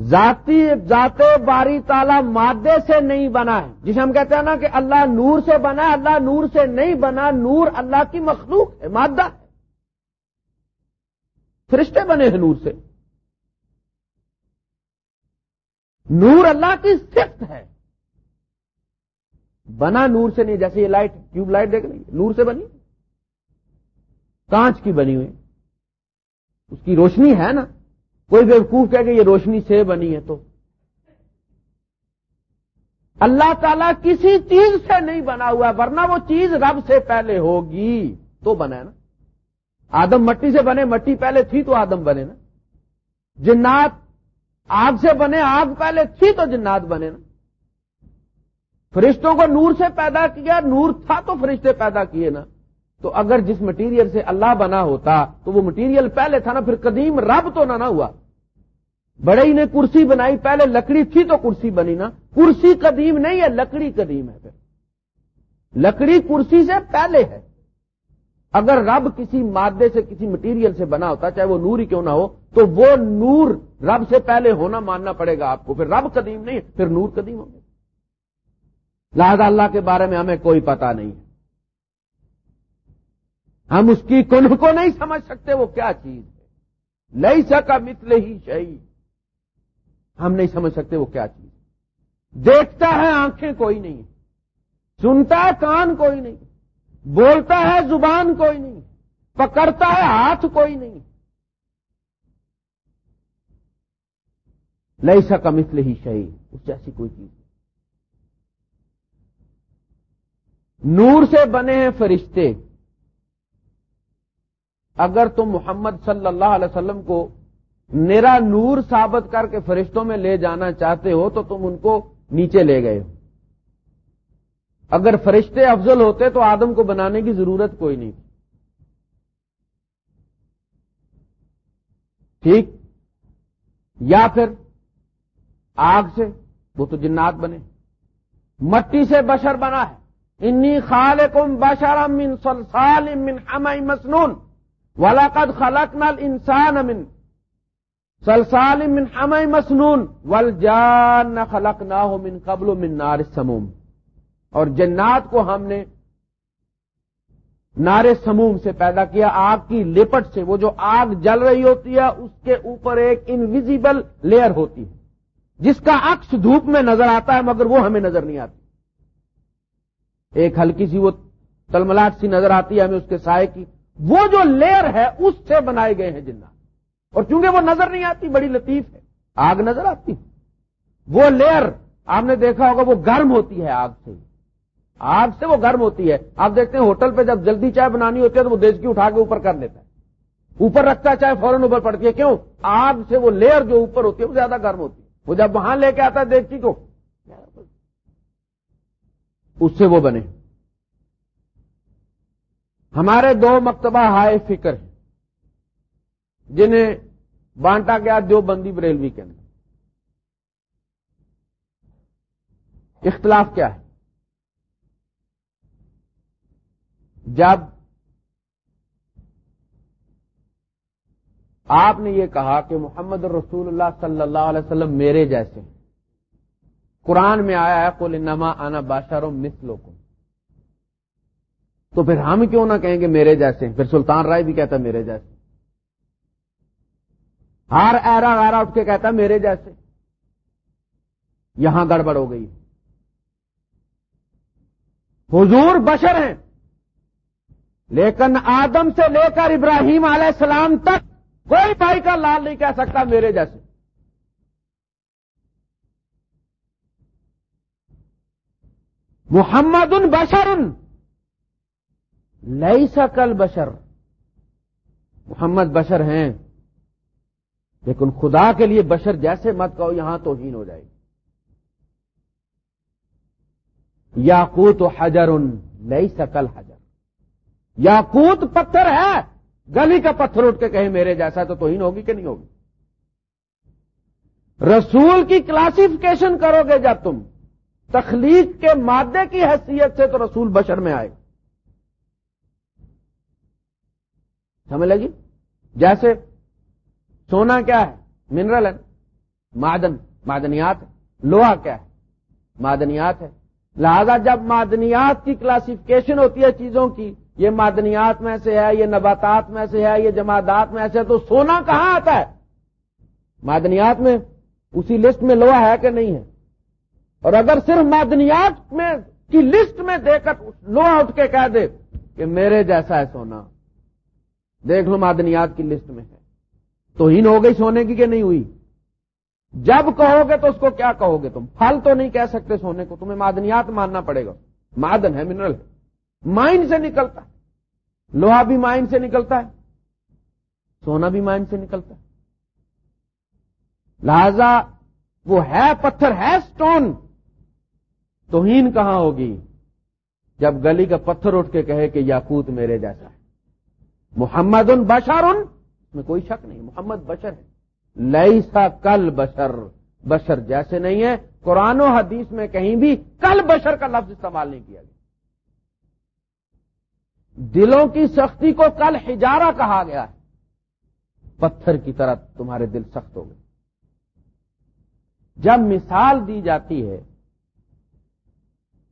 ذاتی ذات باری تالا مادے سے نہیں بنا ہے۔ جسے ہم کہتے ہیں نا کہ اللہ نور سے بنا ہے، اللہ نور سے نہیں بنا، نور اللہ کی مخلوق ہے، مادہ ہے۔ فرشتے بنے ہیں نور سے۔ نور اللہ کی صفت ہے۔ بنا نور سے نہیں، جیسے یہ لائٹ، ٹیوب لائٹ دیکھ رہی نور سے بنی۔ کانچ کی بنی ہوئی۔ اس کی روشنی ہے نا۔ کوئی بیوقوف کہہ کہ یہ روشنی سے بنی ہے تو۔ اللہ تعالیٰ کسی چیز سے نہیں بنا ہوا، ورنہ وہ چیز رب سے پہلے ہوگی تو بنا ہے نا۔ آدم مٹی سے بنے، مٹی پہلے تھی تو آدم بنے نا۔ جنات آگ سے بنے، آگ پہلے تھی تو جنات بنے نا۔ فرشتوں کو نور سے پیدا کیا، نور تھا تو فرشتے پیدا کیے نا۔ تو اگر جس مٹیریل سے اللہ بنا ہوتا، تو وہ مٹیریل پہلے تھا نا، پھر قدیم رب تو نہ ہوا۔ بڑے ہی نے کرسی بنائی، پہلے لکڑی تھی تو کرسی بنی نا۔ کرسی قدیم نہیں ہے، لکڑی قدیم ہے۔ پھر لکڑی کرسی سے پہلے ہے۔ اگر رب کسی مادے سے، کسی مٹیریل سے بنا ہوتا، چاہے وہ نور ہی کیوں نہ ہو، تو وہ نور رب سے پہلے ہونا ماننا پڑے گا آپ کو۔ پھر رب قدیم نہیں، پھر نور قدیم ہوں گے لہذا اللہ کے بارے میں ہمیں کوئی پتا نہیں۔ ہے ہم اس کی کن کو نہیں سمجھ سکتے وہ کیا چیز ہے۔ لئی سکا متل ہی شہی۔ ہم نہیں سمجھ سکتے وہ کیا چیز دیکھتا ہے آنکھیں کوئی نہیں۔ سنتا ہے کان کوئی نہیں۔ بولتا ہے زبان کوئی نہیں۔ پکڑتا ہے ہاتھ کوئی نہیں۔ لئی سکا مثل ہی شہی۔ اس جیسی کوئی چیز نہیں۔ نور سے بنے ہیں فرشتے۔ اگر تم محمد صلی اللہ علیہ وسلم کو میرا نور ثابت کر کے فرشتوں میں لے جانا چاہتے ہو تو تم ان کو نیچے لے گئے ہو۔ اگر فرشتے افضل ہوتے تو آدم کو بنانے کی ضرورت کوئی نہیں۔ ٹھیک؟ یا پھر آگ سے وہ تو جنات بنے۔ مٹی سے بشر بنا ہے۔ انی خالکم بشر من سلسال من ہمائی مسنون۔ ولاقد خلق نل انسان امن سلسال من ہمائی مسنون ول جان خلق نہ ہو من قبل من نار سموم اور جنات کو ہم نے نارے سموم سے پیدا کیا، آگ کی لپٹ سے۔ وہ جو آگ جل رہی ہوتی ہے، اس کے اوپر ایک انویزیبل لیئر ہوتی ہے۔ جس کا عکس دھوپ میں نظر آتا ہے، مگر وہ ہمیں نظر نہیں آتی۔ ایک ہلکی سی وہ تلملاٹ سی نظر آتی ہے، ہمیں اس کے سائے کی وہ جو لیئر ہے اس سے بنائے گئے ہیں جنات اور چونکہ وہ نظر نہیں آتی، بڑی لطیف ہے۔ آگ نظر آتی۔ وہ لیئر، آپ نے دیکھا ہوگا، وہ گرم ہوتی ہے آگ سے۔ آگ سے وہ گرم ہوتی ہے۔ آپ دیکھتے ہیں ہوٹل پہ جب جلدی چائے بنانی ہوتی ہے تو وہ دیش کی اٹھا کے اوپر کر دیتا ہے۔ اوپر رکھتا ہے، چائے فوراً اوپر پڑتی ہے۔ کیوں؟ آگ سے وہ لیئر جو اوپر ہوتی ہے، وہ زیادہ گرم ہوتی ہے۔ وہ جب وہاں لے کے آتا ہے دیکھتی کو، اس سے وہ بنے۔ ہمارے دو مکتبہ ہائے فکر ہیں، جنہیں بانٹا گیا دو بندی بریلوی کے اندر۔ اختلاف کیا ہے؟ جب آپ نے یہ کہا کہ محمد رسول اللہ صلی اللہ علیہ وسلم میرے جیسے قرآن میں آیا ہے کل نما آنا بادشاہ مسلو کو تو پھر ہم کیوں نہ کہیں گے میرے جیسے پھر سلطان رائے بھی کہتا میرے جیسے ہر ایرا ویرا اٹھ کے کہتا میرے جیسے یہاں گڑبڑ ہو گئی حضور بشر ہیں۔ لیکن آدم سے لے کر ابراہیم علیہ السلام تک کوئی بھائی کا لال نہیں کہہ سکتا میرے جیسے۔ محمد ان بشر۔ لئی سکل بشر۔ محمد بشر ہیں۔ لیکن خدا کے لیے بشر جیسے مت کہو، یہاں تو ہین ہو جائے گی۔ یا کو حجر ان لئی سکل حجر۔ یا کوت پتھر ہے۔ گلی کا پتھر اٹھ کے کہیں میرے جیسا تو توہین ہوگی کہ نہیں ہوگی؟ رسول کی کلاسیفکیشن کرو گے جب تم۔ تخلیق کے مادے کی حیثیت سے تو رسول بشر میں آئے۔ سمجھ لگی؟ جیسے سونا کیا ہے؟ منرل ہے۔ معدن، معدنیات ہے۔ لوہا کیا ہے؟ معدنیات ہے۔ لہذا جب معدنیات کی کلاسیفکیشن ہوتی ہے چیزوں کی، یہ معدنیات میں سے ہے، یہ نباتات میں سے ہے، یہ جماعتات میں سے ہے، تو سونا کہاں آتا ہے؟ معدنیات میں، اسی لسٹ میں لوہا ہے کہ نہیں ہے؟ اور اگر صرف معدنیات میں کی لسٹ میں دے کر لوہا اٹھ کے کہہ دے کہ میرے جیسا ہے سونا۔ دیکھ لو معدنیات کی لسٹ میں ہے۔ تو ہی ہو گئی سونے کی کہ نہیں ہوئی؟ جب کہو گے تو اس کو کیا کہو گے تم؟ پھل تو نہیں کہہ سکتے سونے کو، تمہیں معدنیات ماننا پڑے گا۔ معدن ہے، منرل ہے۔ مائنڈ سے نکلتا ہے۔ لوہا بھی مائنڈ سے نکلتا ہے۔ سونا بھی مائنڈ سے نکلتا ہے۔ لہذا وہ ہے پتھر، ہے سٹون۔ توہین کہاں ہوگی؟ جب گلی کا پتھر اٹھ کے کہے کہ یاقوت میرے جیسا ہے۔ محمد ان بشر؟ ان میں کوئی شک نہیں، محمد بشر ہے۔ لئی سا کل بشر بشر جیسے نہیں ہے۔ قرآن و حدیث میں کہیں بھی کل بشر کا لفظ استعمال نہیں کیا گیا۔ دلوں کی سختی کو کل ہجارہ کہا گیا ہے۔ پتھر کی طرح تمہارے دل سخت ہو گئے۔ جب مثال دی جاتی ہے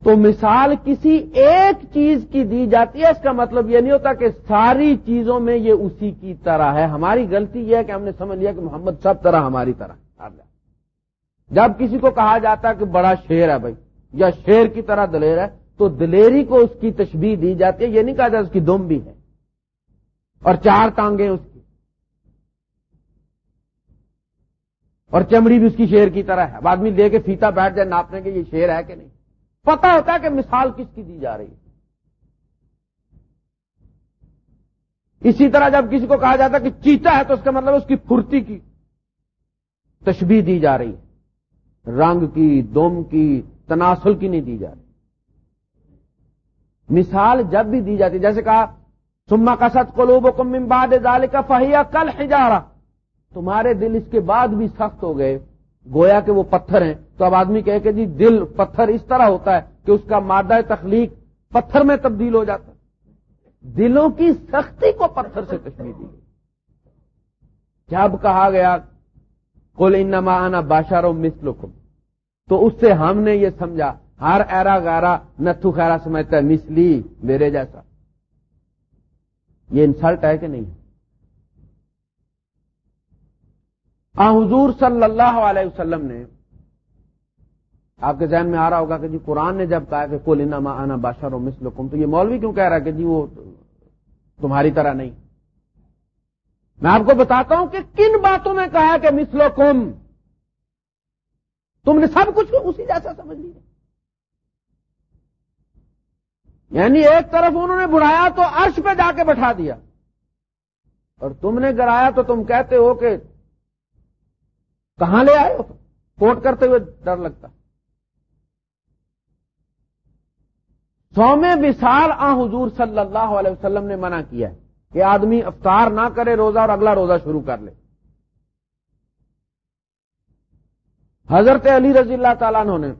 تو مثال کسی ایک چیز کی دی جاتی ہے، اس کا مطلب یہ نہیں ہوتا کہ ساری چیزوں میں یہ اسی کی طرح ہے۔ ہماری غلطی یہ ہے کہ ہم نے سمجھ لیا کہ محمد سب طرح ہماری طرح۔ جب کسی کو کہا جاتا ہے کہ بڑا شیر ہے بھائی، یا شیر کی طرح دلیر ہے، تو دلیری کو اس کی تشبیح دی جاتی ہے۔ یہ نہیں کہا جاتا اس کی دم بھی ہے اور چار ٹانگیں اس کی۔ اور چمڑی بھی اس کی شیر کی طرح ہے۔ اب آدمی لے کے فیتا بیٹھ جائے، ناپنے کے یہ شیر ہے کہ نہیں؟ پتا ہوتا ہے کہ مثال کس کی دی جا رہی ہے۔ اسی طرح جب کسی کو کہا جاتا ہے کہ چیتا ہے تو اس کا مطلب اس کی پھرتی کی تشبیح دی جا رہی ہے۔ رنگ کی، دم کی، تناسل کی نہیں دی جا رہی۔ مثال جب بھی دی جاتی جیسے کہا سما کا ست قلوب باد کا فہیا کل ہجارا تمہارے دل اس کے بعد بھی سخت ہو گئے، گویا کہ وہ پتھر ہیں۔ تو اب آدمی کہے کہ جی دل پتھر اس طرح ہوتا ہے کہ اس کا مادہ تخلیق پتھر میں تبدیل ہو جاتا ہے۔ دلوں کی سختی کو پتھر سے تشریح دی جب کہا گیا کل انما آنا باشارو مسلکم تو اس سے ہم نے یہ سمجھا، ہر ایرا گارا نتھو خیرا سمجھتا ہے مسلی میرے جیسا۔ یہ انسلٹ ہے کہ نہیں؟ آ، حضور صلی اللہ علیہ وسلم نے آپ کے ذہن میں آ رہا ہوگا کہ جی قرآن نے جب کہا کہ کل انما آنا بادشاہ مسل تو یہ مولوی کیوں کہہ رہا ہے کہ جی وہ تمہاری طرح نہیں؟ میں آپ کو بتاتا ہوں کہ کن باتوں میں کہا کہ مسلو کم تم نے سب کچھ اسی جیسا سمجھ لیا۔ یعنی ایک طرف انہوں نے بڑھایا تو عرش پہ جا کے بٹھا دیا۔ اور تم نے گرایا تو تم کہتے ہو کہ کہاں لے آئے ہو کوٹ کرتے ہوئے ڈر لگتا۔ سومے وسال آ حضور صلی اللہ علیہ وسلم نے منع کیا ہے کہ آدمی افطار نہ کرے روزہ اور اگلا روزہ شروع کر لے۔ حضرت علی رضی اللہ تعالیٰ نے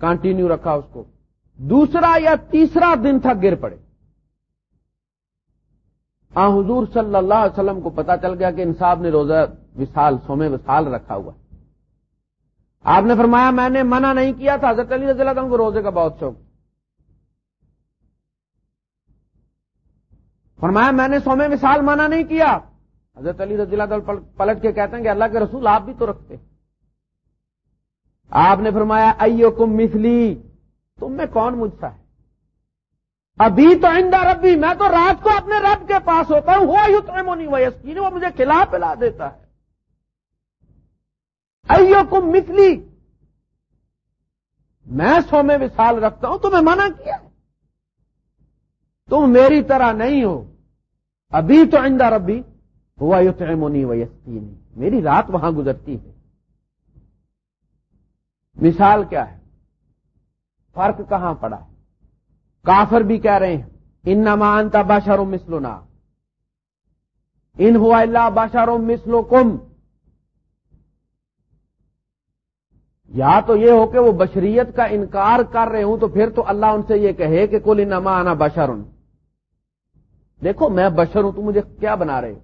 کنٹینیو رکھا اس کو۔ دوسرا یا تیسرا دن تھا گر پڑے۔ آ حضور صلی اللہ علیہ وسلم کو پتا چل گیا کہ انصاف نے روزہ وسال سومے وسال رکھا ہوا آپ نے فرمایا میں نے منع نہیں کیا تھا، حضرت علی رضی اللہ عنہ کو روزے کا بہت شوق فرمایا میں نے سومے وسال منع نہیں کیا۔ حضرت علی رضی اللہ پلٹ کے کہتے ہیں کہ اللہ کے رسول آپ بھی تو رکھتے۔ آپ نے فرمایا ایو کم مثلی، تم میں کون مجھ سا ہے؟ ابھی تو آئندہ ربی، میں تو رات کو اپنے رب کے پاس ہوتا ہوں، ہوا یو تو نہیں ویسکین وہ مجھے کھلا پلا دیتا ہے۔ ایو کم مثلی، میں سو میں وسال رکھتا ہوں، تمہیں منع کیا؟ تم میری طرح نہیں ہو۔ ابھی تو آئندہ ربی ہوا یو تو نہیں میری رات وہاں گزرتی ہے۔ مثال کیا ہے؟ فرق کہاں پڑا؟ کافر بھی کہہ رہے ہیں ان نمان تا باشارو مسلو نا ان ہوا اللہ باشارو مسلو کم یا تو یہ ہو کہ وہ بشریت کا انکار کر رہے ہوں تو پھر تو اللہ ان سے یہ کہے کہ کل انما آنا بشر۔ دیکھو میں بشر ہوں، تو مجھے کیا بنا رہے ہو؟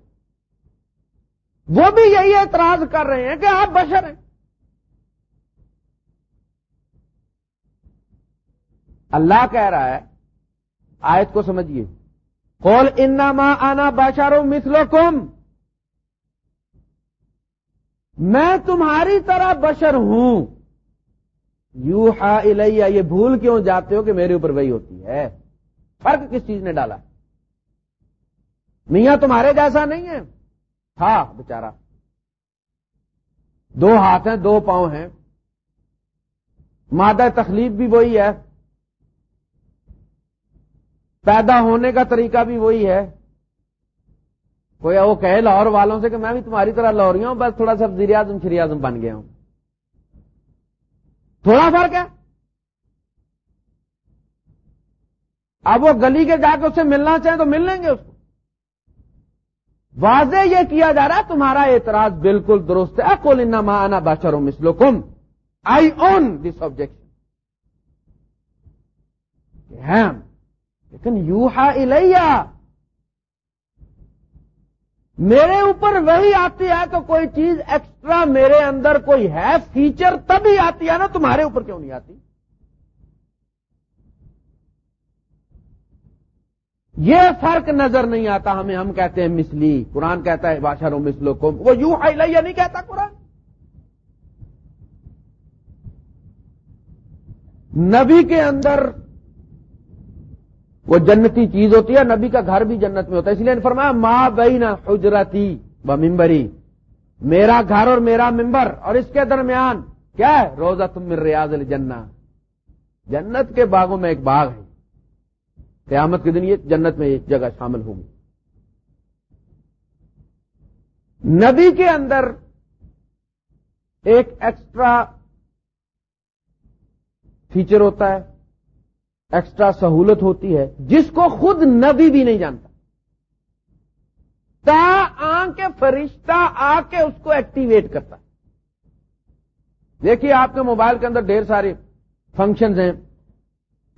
وہ بھی یہی اعتراض کر رہے ہیں کہ آپ بشر ہیں۔ اللہ کہہ رہا ہے، آیت کو سمجھیے کول انما آنا باشارو مسلو کم میں تمہاری طرح بشر ہوں۔ یو ہا یہ بھول کیوں جاتے ہو کہ میرے اوپر وہی ہوتی ہے؟ فرق کس چیز نے ڈالا؟ میاں تمہارے جیسا نہیں ہے۔ ہاں بےچارا دو ہاتھ ہیں، دو پاؤں ہیں۔ مادہ تخلیق بھی وہی ہے۔ پیدا ہونے کا طریقہ بھی وہی ہے۔ کوئی وہ کہے لاہور والوں سے کہ میں بھی تمہاری طرح لاہوری ہوں، بس تھوڑا سا وزیر اعظم، شری اعظم بن گیا ہوں۔ تھوڑا فرق ہے۔ اب وہ گلی کے جا کے اس سے ملنا چاہیں تو مل لیں گے اس کو۔ واضح یہ کیا جا رہا ہے، تمہارا اعتراض بالکل درست ہے۔ کول ان مانا باشر مسلو کم آئی اون دس آبجیکشن لیکن یو ہا میرے اوپر وہی آتی ہے کہ کوئی چیز ایکسٹرا میرے اندر کوئی ہے فیچر تبھی آتی ہے نا، تمہارے اوپر کیوں نہیں آتی؟ یہ فرق نظر نہیں آتا، ہمیں ہم کہتے ہیں مسلی قرآن کہتا ہے بادشاہ مسلو کو وہ یو ہائی لیا نہیں کہتا قرآن۔ نبی کے اندر وہ جنتی چیز ہوتی ہے، نبی کا گھر بھی جنت میں ہوتا ہے۔ اس لیے فرمایا ماں بئی نہ حجرتی و ممبری میرا گھر اور میرا ممبر اور اس کے درمیان کیا ہے؟ روزہ تم ریاض الجنہ۔ جنت کے باغوں میں ایک باغ ہے۔ قیامت کے دن یہ جنت میں ایک جگہ شامل ہوگی۔ نبی کے اندر ایک ایکسٹرا فیچر ہوتا ہے ایکسٹرا سہولت ہوتی ہے، جس کو خود نبی بھی نہیں جانتا۔ تا آ کے فرشتہ آ کے اس کو ایکٹیویٹ کرتا۔ دیکھیے آپ کے موبائل کے اندر ڈھیر سارے فنکشنز ہیں۔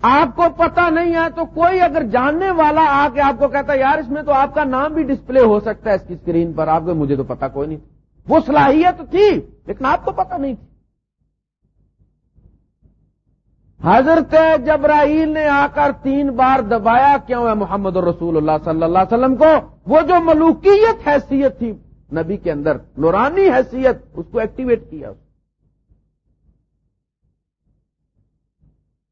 آپ کو پتا نہیں ہے تو کوئی اگر جاننے والا آ کے آپ کو کہتا ہے، یار اس میں تو آپ کا نام بھی ڈسپلے ہو سکتا ہے اس کی اسکرین پر، آپ کو مجھے تو پتا کوئی نہیں وہ صلاحیت تھی، لیکن آپ کو پتا نہیں تھی۔ حضرت جبرائیل نے آ کر تین بار دبایا، کیوں ہے محمد الرسول اللہ صلی اللہ علیہ وسلم کو؟ وہ جو ملوکیت حیثیت تھی، نبی کے اندر نورانی حیثیت، اس کو ایکٹیویٹ کیا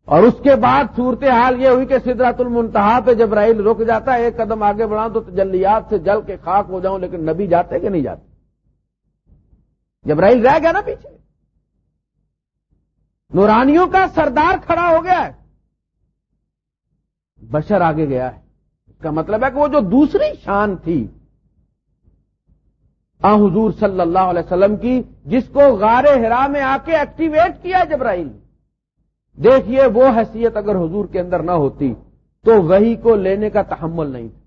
اور اس کے بعد صورت حال یہ ہوئی کہ سدرات المنتہا پہ جبرائیل رک جاتا ہے، ایک قدم آگے بڑھاؤں تو جلیات سے جل کے خاک ہو جاؤں، لیکن نبی جاتے کہ نہیں جاتے؟ جبرائیل رہ گیا نا پیچھے۔ نورانیوں کا سردار کھڑا ہو گیا ہے۔ بشر آگے گیا ہے۔ اس کا مطلب ہے کہ وہ جو دوسری شان تھی، آ حضور صلی اللہ علیہ وسلم کی، جس کو غار ہرا میں آ کے ایکٹیویٹ کیا جبرائیل۔ دیکھیے وہ حیثیت اگر حضور کے اندر نہ ہوتی تو وہی کو لینے کا تحمل نہیں تھا۔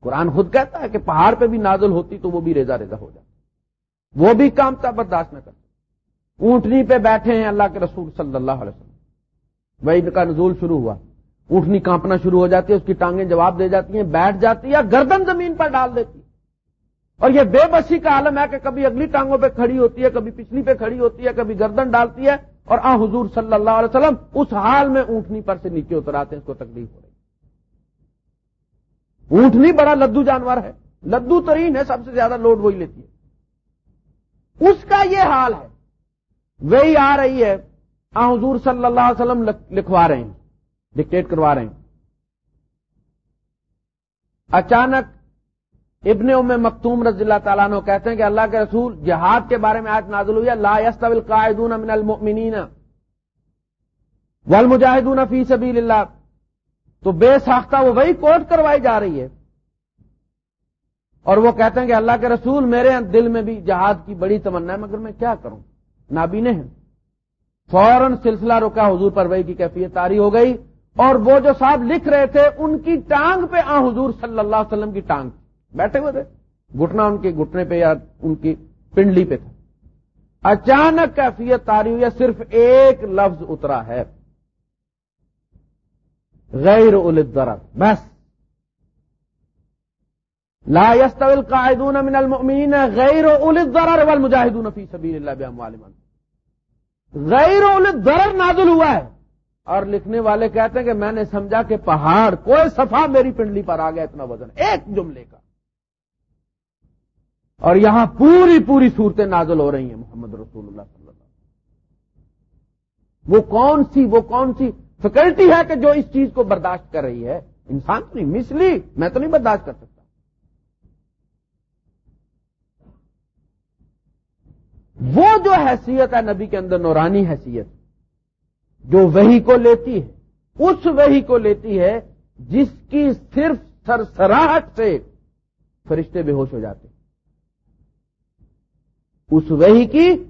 قرآن خود کہتا ہے کہ پہاڑ پہ بھی نازل ہوتی تو وہ بھی ریزا ریزا ہو جاتا۔ وہ بھی کام تھا برداشت نہ کرتا۔ اونٹنی پہ بیٹھے ہیں اللہ کے رسول صلی اللہ علیہ وسلم۔ وہی کا نزول شروع ہوا۔ اونٹنی کانپنا شروع ہو جاتی ہے، اس کی ٹانگیں جواب دے جاتی ہیں، بیٹھ جاتی ہے گردن زمین پر ڈال دیتی اور یہ بے بسی کا عالم ہے کہ کبھی اگلی ٹانگوں پہ کھڑی ہوتی ہے، کبھی پچھلی پہ کھڑی ہوتی ہے، کبھی گردن ڈالتی ہے۔ اور آ حضور صلی اللہ علیہ وسلم اس حال میں اونٹنی پر سے نیچے اتر آتے ہیں، اس کو تکلیف ہو رہی اونٹنی بڑا لدو جانور ہے۔ لدو ترین ہے، سب سے زیادہ لوڈ وہی لیتی ہے۔ اس کا یہ حال ہے۔ وہی آ رہی ہے۔ آ حضور صلی اللہ علیہ وسلم لکھوا رہے ہیں۔ ڈکٹیٹ کروا رہے ہیں۔ اچانک ابن ام مکتوم رضی اللہ تعالیٰ نے کہتے ہیں کہ اللہ کے رسول جہاد کے بارے میں آج نازل ہوئی لا يستوي القاعدون من المؤمنین والمجاہدون فی سبیل اللہ تو بے ساختہ وہ وہی کوٹ کروائی جا رہی ہے۔ اور وہ کہتے ہیں کہ اللہ کے رسول میرے دل میں بھی جہاد کی بڑی تمنا ہے، مگر میں کیا کروں؟ نابینے ہیں۔ فوراً سلسلہ رکا، حضور پر وہی کی کیفیت تاری ہو گئی۔ اور وہ جو صاحب لکھ رہے تھے، ان کی ٹانگ پہ، آ، حضور صلی اللہ علیہ وسلم کی ٹانگ بیٹھے ہوئے تھے۔ گٹنا ان کے گٹنے پہ یا ان کی پنڈلی پہ تھا۔ اچانک کیفیت تاری ہوئی صرف ایک لفظ اترا ہے۔ غیر الدر بس۔ لا يستوي القاعدون من المؤمنين غیر الضرر والمجاهدون في سبيل الله باموالهم غیر الضرر نازل ہوا ہے۔ اور لکھنے والے کہتے ہیں کہ میں نے سمجھا کہ پہاڑ کوئی صفا میری پنڈلی پر آ گیا، اتنا وزن۔ ایک جملے کا۔ اور یہاں پوری پوری صورتیں نازل ہو رہی ہیں محمد رسول اللہ صلی اللہ علیہ وہ کون سی وہ کون سی فیکلٹی ہے کہ جو اس چیز کو برداشت کر رہی ہے؟ انسان تو نہیں مسلی میں تو نہیں برداشت کر سکتا۔ وہ جو حیثیت ہے نبی کے اندر، نورانی حیثیت، جو وہی کو لیتی ہے، اس وہی کو لیتی ہے جس کی صرف سرسراہٹ سے فرشتے بے ہوش ہو جاتے اس وہی کی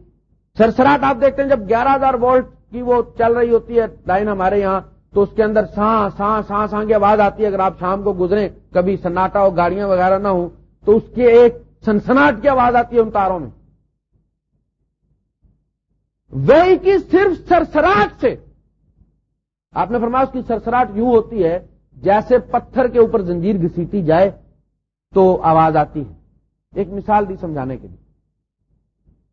سرسراٹ آپ دیکھتے ہیں، جب گیارہ ہزار وولٹ کی وہ چل رہی ہوتی ہے لائن ہمارے یہاں، تو اس کے اندر ساں ساں ساں ساں کی آواز آتی ہے۔ اگر آپ شام کو گزریں، کبھی سناٹا ہو، گاڑیاں وغیرہ نہ ہوں، تو اس کے ایک سنسناٹ کی آواز آتی ہے ان تاروں میں۔ وہی کی صرف سرسراٹ سے۔ آپ نے فرمایا اس کی سرسراٹ یوں ہوتی ہے، جیسے پتھر کے اوپر زنجیر گھسیٹی جائے تو آواز آتی ہے۔ ایک مثال دی سمجھانے کے لیے۔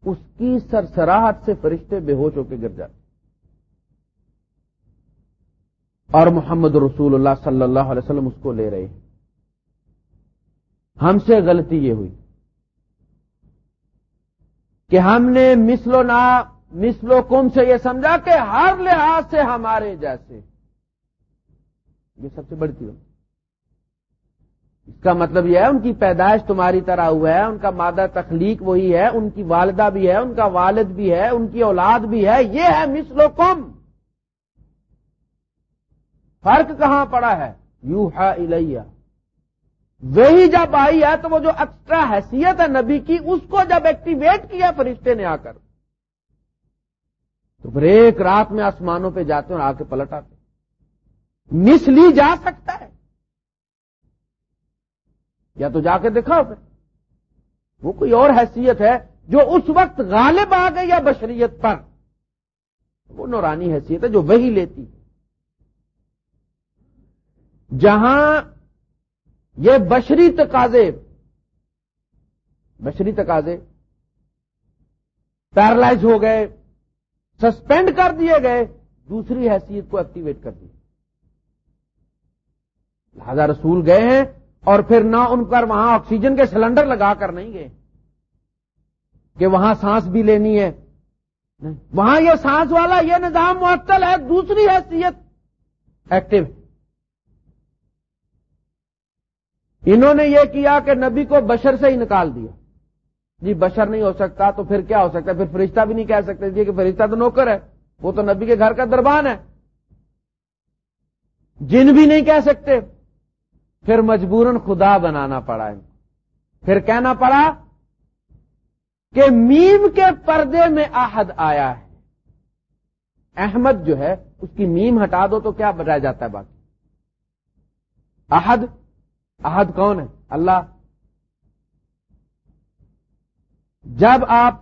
اس کی سرسراہٹ سے فرشتے بے ہوش ہو کے گر جاتے اور محمد رسول اللہ صلی اللہ علیہ وسلم اس کو لے رہے ہیں۔ ہم سے غلطی یہ ہوئی کہ ہم نے مسلو نا مسلو کم سے یہ سمجھا کہ ہر لحاظ سے ہمارے جیسے یہ سب سے بڑی چیز۔ اس کا مطلب یہ ہے، ان کی پیدائش تمہاری طرح ہوا ہے، ان کا مادہ تخلیق وہی ہے، ان کی والدہ بھی ہے، ان کا والد بھی ہے، ان کی اولاد بھی ہے، یہ ہے مسلو کم فرق کہاں پڑا ہے؟ یو ہے وہی جب آئی ہے تو وہ جو ایکسٹرا حیثیت ہے نبی کی، اس کو جب ایکٹیویٹ کیا فرشتے نے آ کر۔ تو پھر ایک رات میں آسمانوں پہ جاتے ہیں اور آ کے پلٹ آتے مس لی جا سکتا ہے۔ یا تو جا کے دکھاؤ پھر۔ وہ کوئی اور حیثیت ہے جو اس وقت غالب آ گئی یا بشریت پر۔ وہ نورانی حیثیت ہے جو وہی لیتی۔ جہاں یہ بشری تقاضے بشری تقاضے پیرالائز ہو گئے، سسپینڈ کر دیے گئے، دوسری حیثیت کو ایکٹیویٹ کر دی۔ لہذا رسول گئے ہیں اور پھر نہ ان پر وہاں آکسیجن کے سلنڈر لگا کر نہیں گئے کہ وہاں سانس بھی لینی ہے۔ وہاں یہ سانس والا یہ نظام معطل ہے، دوسری حیثیت۔ ایکٹیو انہوں نے یہ کیا کہ نبی کو بشر سے ہی نکال دیا۔ جی بشر نہیں ہو سکتا تو پھر کیا ہو سکتا ہے؟ پھر فرشتہ بھی نہیں کہہ سکتے جی کہ فرشتہ تو نوکر ہے، وہ تو نبی کے گھر کا دربان ہے۔ جن بھی نہیں کہہ سکتے۔ پھر مجبوراً خدا بنانا پڑا ہے پھر کہنا پڑا کہ میم کے پردے میں آہد آیا ہے۔ احمد جو ہے، اس کی میم ہٹا دو تو کیا بتایا جاتا ہے باقی؟ احد؟ احد کون ہے؟ اللہ۔ جب آپ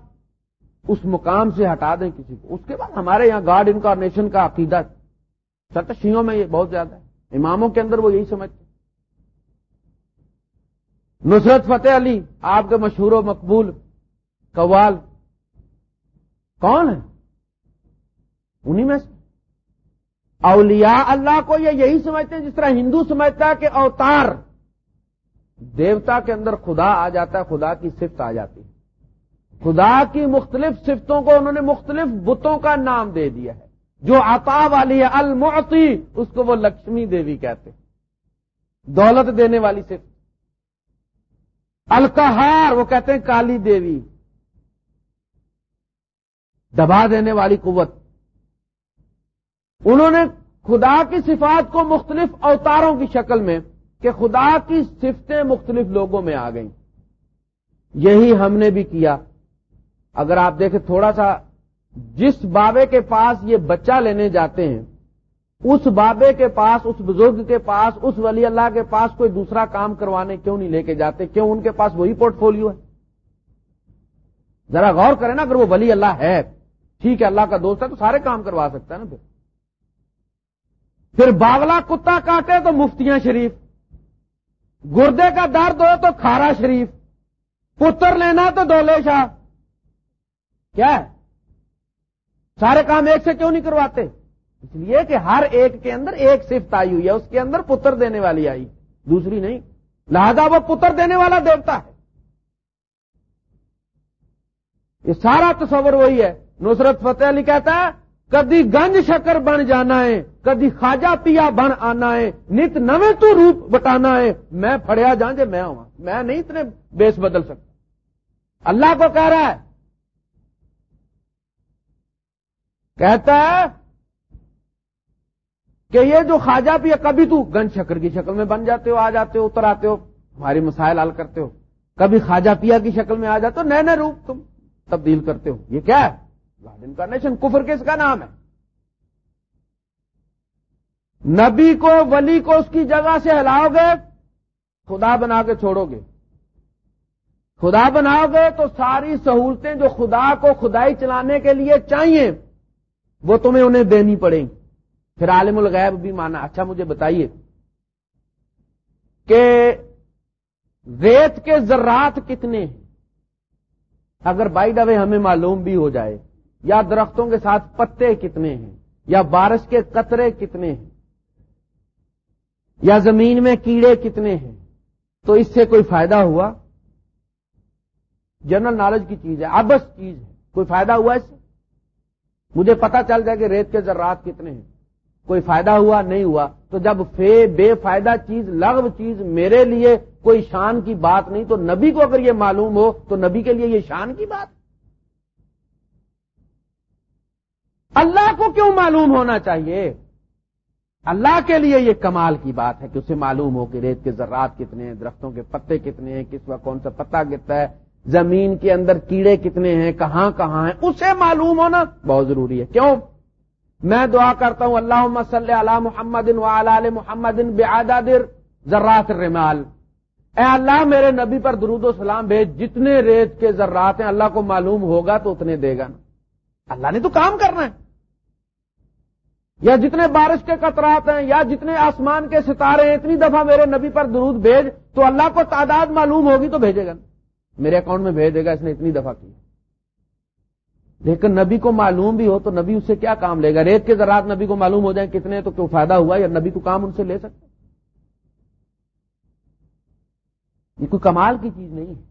اس مقام سے ہٹا دیں کسی کو، اس کے بعد ہمارے یہاں گاڈ انکارنیشن کا عقیدہ ستشیوں میں یہ بہت زیادہ ہے۔ اماموں کے اندر وہ یہی سمجھتے نصرت فتح علی، آپ کے مشہور و مقبول قوال کون ہے انہی میں سے۔ اولیاء اللہ کو یہ یہی سمجھتے ہیں جس طرح ہندو سمجھتا ہے کہ اوتار دیوتا کے اندر خدا آ جاتا ہے، خدا کی صفت آ جاتی ہے۔ خدا کی مختلف صفتوں کو انہوں نے مختلف بتوں کا نام دے دیا ہے۔ جو عطا والی ہے، المعطی، اس کو وہ لکشمی دیوی کہتے دولت دینے والی صفت۔ الکہار وہ کہتے ہیں کالی دیوی۔ دبا دینے والی قوت۔ انہوں نے خدا کی صفات کو مختلف اوتاروں کی شکل میں کہ خدا کی صفتیں مختلف لوگوں میں آ گئیں۔ یہی ہم نے بھی کیا۔ اگر آپ دیکھیں تھوڑا سا جس بابے کے پاس یہ بچہ لینے جاتے ہیں اس بابے کے پاس، اس بزرگ کے پاس، اس ولی اللہ کے پاس کوئی دوسرا کام کروانے کیوں نہیں لے کے جاتے؟ کیوں ان کے پاس وہی پورٹ فولیو ہے؟ ذرا غور کریں نا، اگر وہ ولی اللہ ہے، ٹھیک ہے، اللہ کا دوست ہے، تو سارے کام کروا سکتا ہے نا پھر۔ پھر باولا کتا کاٹے تو مفتیاں شریف، گردے کا درد ہو تو کھارا شریف، پتر لینا تو دولے شاہ۔ کیا ہے؟ سارے کام ایک سے کیوں نہیں کرواتے؟ اس لیے کہ ہر ایک کے اندر ایک صفت آئی ہوئی ہے، اس کے اندر پتر دینے والی آئی، دوسری نہیں۔ لہذا وہ پتر دینے والا دیوتا ہے۔ یہ سارا تصور وہی ہے۔ نصرت فتح علی کہتا ہے، کدی گنج شکر بن جانا ہے، کدی خواجہ پیا بن آنا ہے، نت نویں تو روپ بٹانا ہے۔ میں پڑیا جان جے میں ہوں میں نہیں اتنے بیس بدل سکتا۔ اللہ کو کہہ رہا ہے۔ کہتا ہے کہ یہ جو خواجہ پیا کبھی تو گن شکر کی شکل میں بن جاتے ہو، آ جاتے ہو، اتر آتے ہو ہماری مسائل حل کرتے ہو۔ کبھی خواجہ پیا کی شکل میں آ جاتے ہو، نئے نئے روپ تم تبدیل کرتے ہو۔ یہ کیا ہے؟ انکارنیشن کفر کس کا نام ہے؟ نبی کو، ولی کو اس کی جگہ سے ہلاؤ گے، خدا بنا کے چھوڑو گے۔ خدا بناؤ گے تو ساری سہولتیں جو خدا کو خدائی چلانے کے لیے چاہیے، وہ تمہیں انہیں دینی پڑیں گی۔ پھر عالم الغیب بھی مانا۔ اچھا مجھے بتائیے کہ ریت کے ذرات کتنے ہیں؟ اگر بائی ڈوے ہمیں معلوم بھی ہو جائے، یا درختوں کے ساتھ پتے کتنے ہیں، یا بارش کے قطرے کتنے ہیں، یا زمین میں کیڑے کتنے ہیں، تو اس سے کوئی فائدہ ہوا؟ جنرل نالج کی چیز ہے ابس چیز ہے، کوئی فائدہ ہوا اس سے؟ مجھے پتا چل جائے کہ ریت کے ذرات کتنے ہیں۔ کوئی فائدہ ہوا نہیں ہوا، تو جب فے بے فائدہ چیز، لغو چیز میرے لیے کوئی شان کی بات نہیں، تو نبی کو اگر یہ معلوم ہو، تو نبی کے لیے یہ شان کی بات۔ اللہ کو کیوں معلوم ہونا چاہیے؟ اللہ کے لیے یہ کمال کی بات ہے کہ اسے معلوم ہو کہ ریت کے ذرات کتنے ہیں، درختوں کے پتے کتنے ہیں، کس وقت کون سا پتا گرتا ہے، زمین کے اندر کیڑے کتنے ہیں، کہاں کہاں ہیں، اسے معلوم ہونا بہت ضروری ہے۔ کیوں؟ میں دعا کرتا ہوں اللہ صلی علی محمد محمد در ذرات الرمال۔ اے اللہ، میرے نبی پر درود و سلام بھیج۔ جتنے ریت کے ذرات ہیں، اللہ کو معلوم ہوگا تو اتنے دے گا نا۔ اللہ نے تو کام کرنا ہے۔ یا جتنے بارش کے قطرات ہیں، یا جتنے آسمان کے ستارے ہیں، اتنی دفعہ میرے نبی پر درود بھیج تو اللہ کو تعداد معلوم ہوگی تو بھیجے گا میرے اکاؤنٹ میں بھیج دے گا، اس نے اتنی دفعہ کی۔ لیکن نبی کو معلوم بھی ہو تو نبی اسے کیا کام لے گا؟ ریت کے ذرات نبی کو معلوم ہو جائیں کتنے تو کیوں فائدہ ہوا یا نبی کو کام ان سے لے سکتے یہ کوئی کمال کی چیز نہیں ہے۔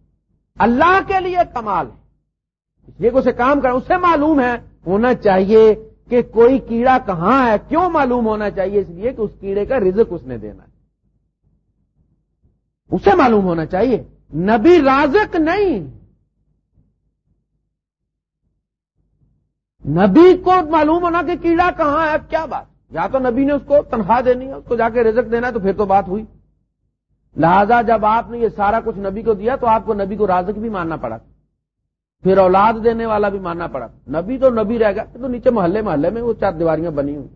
اللہ کے لیے کمال ہے۔ اس لیے اسے کام کر اسے معلوم ہے، ہونا چاہیے کہ کوئی کیڑا کہاں ہے، کیوں معلوم ہونا چاہیے؟ اس لیے کہ اس کیڑے کا رزق اس نے دینا ہے۔ اسے معلوم ہونا چاہیے۔ نبی رازق نہیں۔ نبی کو معلوم ہونا کہ کیڑا کہاں ہے کیا بات؟ یا تو نبی نے اس کو تنخواہ دینی ہے، اس کو جا کے رزق دینا ہے تو پھر تو بات ہوئی۔ لہذا جب آپ نے یہ سارا کچھ نبی کو دیا تو آپ کو نبی کو رازق بھی ماننا پڑا۔ پھر اولاد دینے والا بھی ماننا پڑا۔ نبی تو نبی رہ گیا تو نیچے محلے محلے میں وہ چار دیواریاں بنی ہوئی۔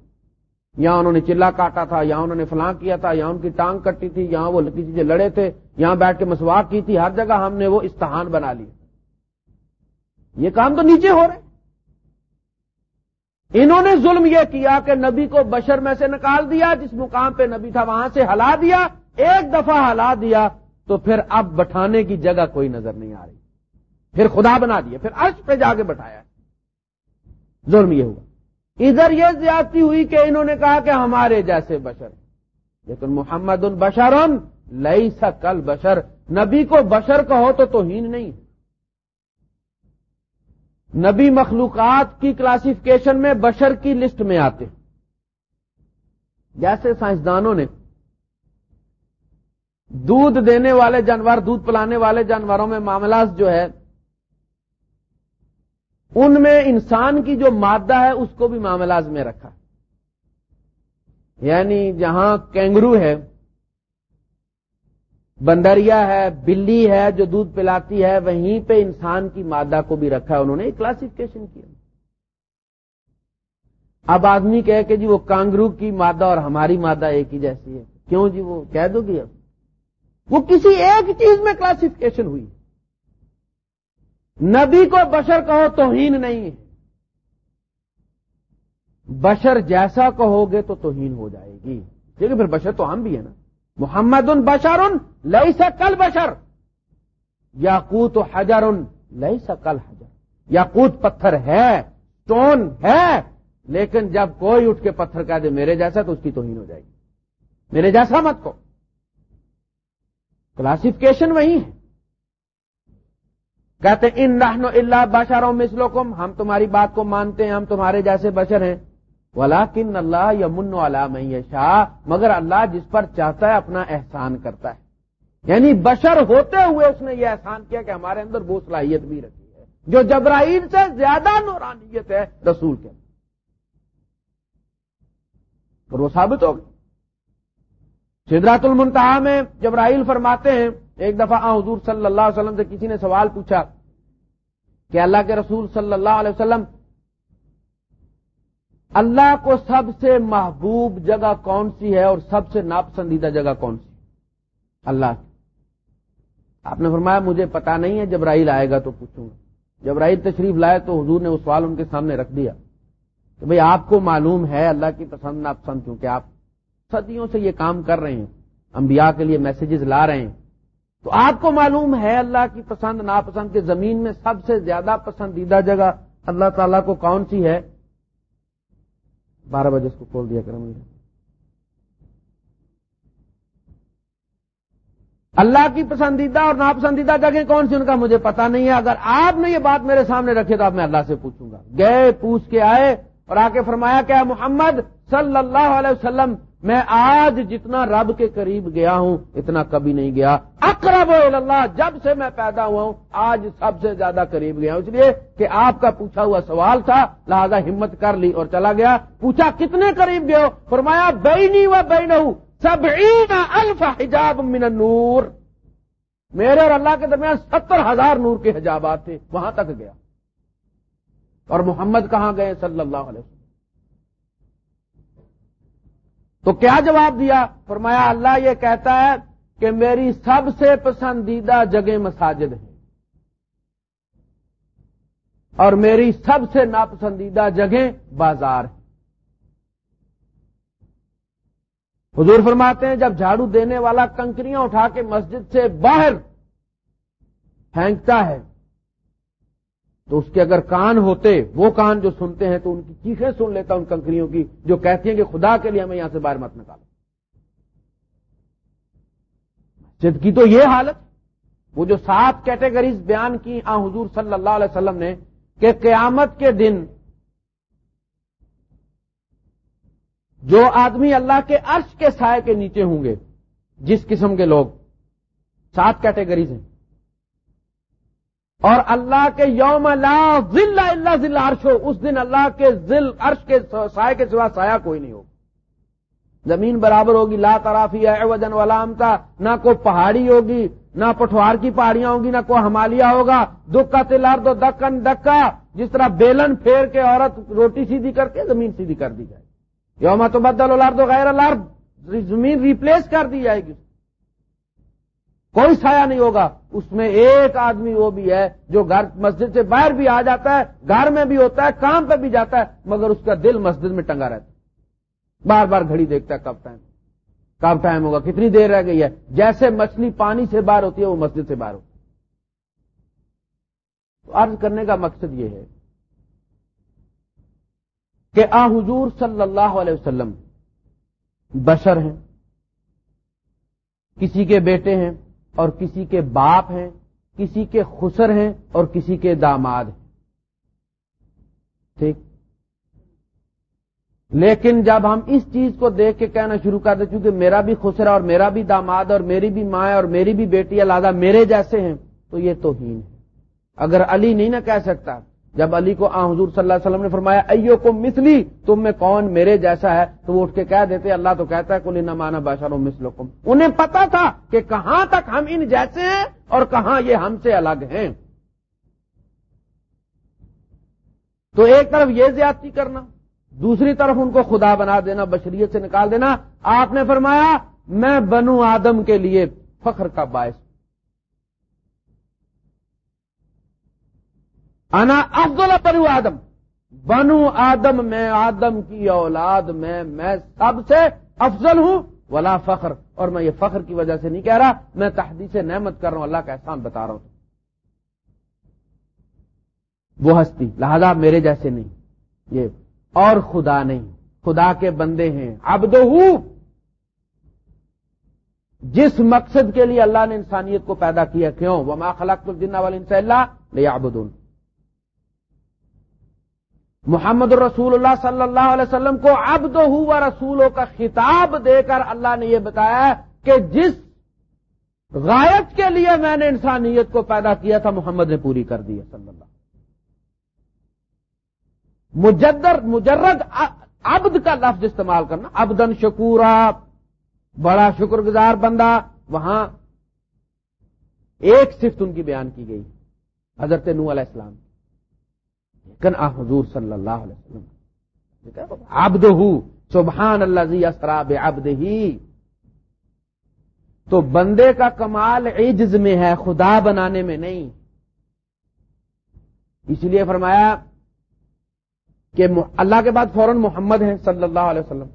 یہاں انہوں نے چلا کاٹا تھا یہاں انہوں نے فلاں کیا تھا یہاں ان کی ٹانگ کٹی تھی یہاں وہ کسی سے لڑے تھے یہاں بیٹھ کے مسواک کی تھی، ہر جگہ ہم نے وہ استحان بنا لی یہ کام تو نیچے ہو رہے۔ انہوں نے ظلم یہ کیا کہ نبی کو بشر میں سے نکال دیا، جس مقام پہ نبی تھا وہاں سے ہلا دیا، ایک دفعہ ہلا دیا، تو پھر اب بٹھانے کی جگہ کوئی نظر نہیں آ رہی۔ پھر خدا بنا دیا پھر عرش پہ جا کے بٹھایا۔ ظلم یہ ہوا۔ ادھر یہ زیادتی ہوئی کہ انہوں نے کہا کہ ہمارے جیسے بشر۔ لیکن محمد البشر لئی سا کل بشر نبی کو بشر کہو تو توہین نہیں۔ نبی مخلوقات کی کلاسیفکیشن میں بشر کی لسٹ میں آتے جیسے سائنسدانوں نے دودھ دینے والے جانور، دودھ پلانے والے جانوروں میں معاملات جو ہے، ان میں انسان کی جو مادہ ہے، اس کو بھی معاملات میں رکھا۔ یعنی جہاں کینگرو ہے بندریا ہے، بلی ہے، جو دودھ پلاتی ہے، وہیں پہ انسان کی مادہ کو بھی رکھا ہے۔ انہوں نے کلاسیفکیشن کیا۔ اب آدمی کہے کہ جی وہ کانگرو کی مادہ اور ہماری مادہ ایک ہی جیسی ہے۔ کیوں جی وہ کہہ دو گی اب؟ وہ کسی ایک چیز میں کلاسیفکیشن ہوئی۔ نبی کو بشر کہو توہین نہیں۔ ہے بشر جیسا کہو گے تو توہین ہو جائے گی۔ کیونکہ پھر بشر تو ہم بھی ہے نا۔ محمد ان بشر ان لئی سا کل بشر یاقوت حجر ان لئی سا کل حجر یا کوت پتھر ہے اسٹون ہے، لیکن جب کوئی اٹھ کے پتھر کہہ دے میرے جیسا تو اس کی توہین ہو جائے گی۔ میرے جیسا مت کو۔ کلاسفکیشن وہی ہے۔ کہتے ان نحن اللہ بشروں مسلکم ہم تمہاری بات کو مانتے ہیں، ہم تمہارے جیسے بشر ہیں۔ ولاکن اللہ یمن علام شاہ مگر اللہ جس پر چاہتا ہے اپنا احسان کرتا ہے۔ یعنی بشر ہوتے ہوئے اس نے یہ احسان کیا کہ ہمارے اندر وہ صلاحیت بھی رکھی ہے۔ جو جبرائیل سے زیادہ نورانیت ہے، رسول کے۔ اندر وہ ثابت ہوگی سدرات المنتہا میں جبرائیل فرماتے ہیں، ایک دفعہ حضور صلی اللہ علیہ وسلم سے کسی نے سوال پوچھا کہ اللہ کے رسول صلی اللہ علیہ وسلم اللہ کو سب سے محبوب جگہ کون سی ہے اور سب سے ناپسندیدہ جگہ کون سی؟ اللہ کی۔ آپ نے فرمایا، مجھے پتا نہیں ہے، جبرائیل آئے گا تو پوچھوں گا۔ جبرائیل تشریف لائے تو حضور نے وہ سوال ان کے سامنے رکھ دیا کہ بھئی آپ کو معلوم ہے اللہ کی پسند ناپسند، کیونکہ آپ صدیوں سے یہ کام کر رہے ہیں، انبیاء کے لیے میسجز لا رہے ہیں۔ تو آپ کو معلوم ہے اللہ کی پسند، ناپسند کے زمین میں سب سے زیادہ پسندیدہ جگہ اللہ تعالیٰ کو کون سی ہے؟ بارہ بجے اس کو کھول دیا کریں مجھے۔ اللہ کی پسندیدہ اور ناپسندیدہ جگہ کون سی؟ ان کا مجھے پتا نہیں ہے۔ اگر آپ نے یہ بات میرے سامنے رکھے تو آپ میں اللہ سے پوچھوں گا۔ گئے، پوچھ کے آئے اور آ کے فرمایا کیا محمد صلی اللہ علیہ وسلم میں آج جتنا رب کے قریب گیا ہوں، اتنا کبھی نہیں گیا۔ اقرب اللہ جب سے میں پیدا ہوا ہوں، آج سب سے زیادہ قریب گیا ہوں۔ اس لیے کہ آپ کا پوچھا ہوا سوال تھا، لہذا ہمت کر لی اور چلا گیا۔ پوچھا کتنے قریب گئے ہو؟ فرمایا، بینی و بین سب الف حجاب من النور۔ میرے اور اللہ کے درمیان ستر ہزار نور کے حجابات تھے، وہاں تک گیا۔ اور محمد کہاں گئے؟ صلی اللہ علیہ وسلم۔ تو کیا جواب دیا؟ فرمایا، اللہ یہ کہتا ہے کہ میری سب سے پسندیدہ جگہ مساجد ہے اور میری سب سے ناپسندیدہ جگہ بازار ہے حضور فرماتے ہیں، جب جھاڑو دینے والا کنکریاں اٹھا کے مسجد سے باہر پھینکتا ہے تو اس کے اگر کان ہوتے، وہ کان جو سنتے ہیں تو ان کی چیخیں سن لیتا ان کنکریوں کی، جو کہتی ہیں کہ خدا کے لیے ہمیں یہاں سے باہر مت نکالو۔ مسجد کی تو یہ حالت، وہ جو سات کیٹیگریز بیان کی آ حضور صلی اللہ علیہ وسلم نے کہ قیامت کے دن جو آدمی اللہ کے عرش کے سائے کے نیچے ہوں گے، جس قسم کے لوگ، سات کیٹیگریز ہیں۔ اور اللہ کے یوم لا ذل اللہ ذل عرش ہو اس دن اللہ کے ذل عرش کے سائے کے سوا سایہ کوئی نہیں ہوگا۔ زمین برابر ہوگی، لا ترافی ہے وزن ولامتا نہ کوئی پہاڑی ہوگی، نہ پٹوار کی پہاڑیاں ہوگی نہ کوئی ہمالیہ ہوگا۔ دکا تلار دو دکن ڈکا جس طرح بیلن پھیر کے عورت روٹی سیدھی کر کے زمین سیدھی کر دی جائے۔ یوم تو بدل دو غیر اللہ زمین ریپلیس کر دی جائے گی۔ کوئی سایہ نہیں ہوگا۔ اس میں ایک آدمی وہ بھی ہے جو گھر مسجد سے باہر بھی آ جاتا ہے، گھر میں بھی ہوتا ہے، کام پہ بھی جاتا ہے، مگر اس کا دل مسجد میں ٹنگا رہتا ہے۔ بار بار گھڑی دیکھتا ہے کب ٹائم۔ کب ٹائم ہوگا؟ کتنی دیر رہ گئی ہے؟ جیسے مچھلی پانی سے باہر ہوتی ہے، وہ مسجد سے باہر ہوتی ہے۔ تو عرض کرنے کا مقصد یہ ہے کہ آ حضور صلی اللہ علیہ وسلم بشر ہیں، کسی کے بیٹے ہیں اور کسی کے باپ ہیں، کسی کے خسر ہیں اور کسی کے داماد ہیں۔ ٹھیک؟ لیکن جب ہم اس چیز کو دیکھ کے کہنا شروع کر دیں، چونکہ میرا بھی خسر ہے اور میرا بھی داماد اور میری بھی ماں ہے اور میری بھی بیٹی ہے میرے جیسے ہیں، تو یہ توہین ہے۔ اگر علی نہیں نہ کہہ سکتا جب علی کو آ حضور صلی اللہ علیہ وسلم نے فرمایا ایو کو مثلی، تم میں کون میرے جیسا ہے؟ تو وہ اٹھ کے کہہ دیتے، اللہ تو کہتا ہے کلی نہ مانا باشا مسلکم انہیں پتا تھا کہ کہاں تک ہم ان جیسے ہیں اور کہاں یہ ہم سے الگ ہیں۔ تو ایک طرف یہ زیادتی کرنا، دوسری طرف ان کو خدا بنا دینا، بشریت سے نکال دینا۔ آپ نے فرمایا، میں بنو آدم کے لیے فخر کا باعث انا افضل بنو آدم۔ بنو آدم میں آدم کی اولاد میں میں سب سے افضل ہوں، ولا فخر۔ اور میں یہ فخر کی وجہ سے نہیں کہہ رہا، میں تحدیث نعمت کر رہا ہوں، اللہ کا احسان بتا رہا ہوں۔ وہ ہستی، لہذا میرے جیسے نہیں۔ یہ اور خدا نہیں، خدا کے بندے ہیں اب دو جس مقصد کے لیے اللہ نے انسانیت کو پیدا کیا، کیوں؟ وہ ماں خلق الجنہ والے اللہ نہیں آبدون محمد رسول اللہ صلی اللہ علیہ وسلم کو اب تو ہوا رسولوں کا خطاب دے کر اللہ نے یہ بتایا کہ جس غائب کے لیے میں نے انسانیت کو پیدا کیا تھا، محمد نے پوری کر دی صلی اللہ مجدر، مجرد عبد کا لفظ استعمال کرنا۔ ابدن شکورا، بڑا شکر گزار بندہ۔ وہاں ایک صفت ان کی بیان کی گئی، حضرت نو علیہ السلام۔ لیکن آ حضور صلی اللہ علیہ وسلم؟ ابد سبحان اللہ زی اسراب ابد ہی تو بندے کا کمال عجز میں ہے، خدا بنانے میں نہیں۔ اس لیے فرمایا کہ اللہ کے بعد فوراً محمد ہیں صلی اللہ علیہ وسلم۔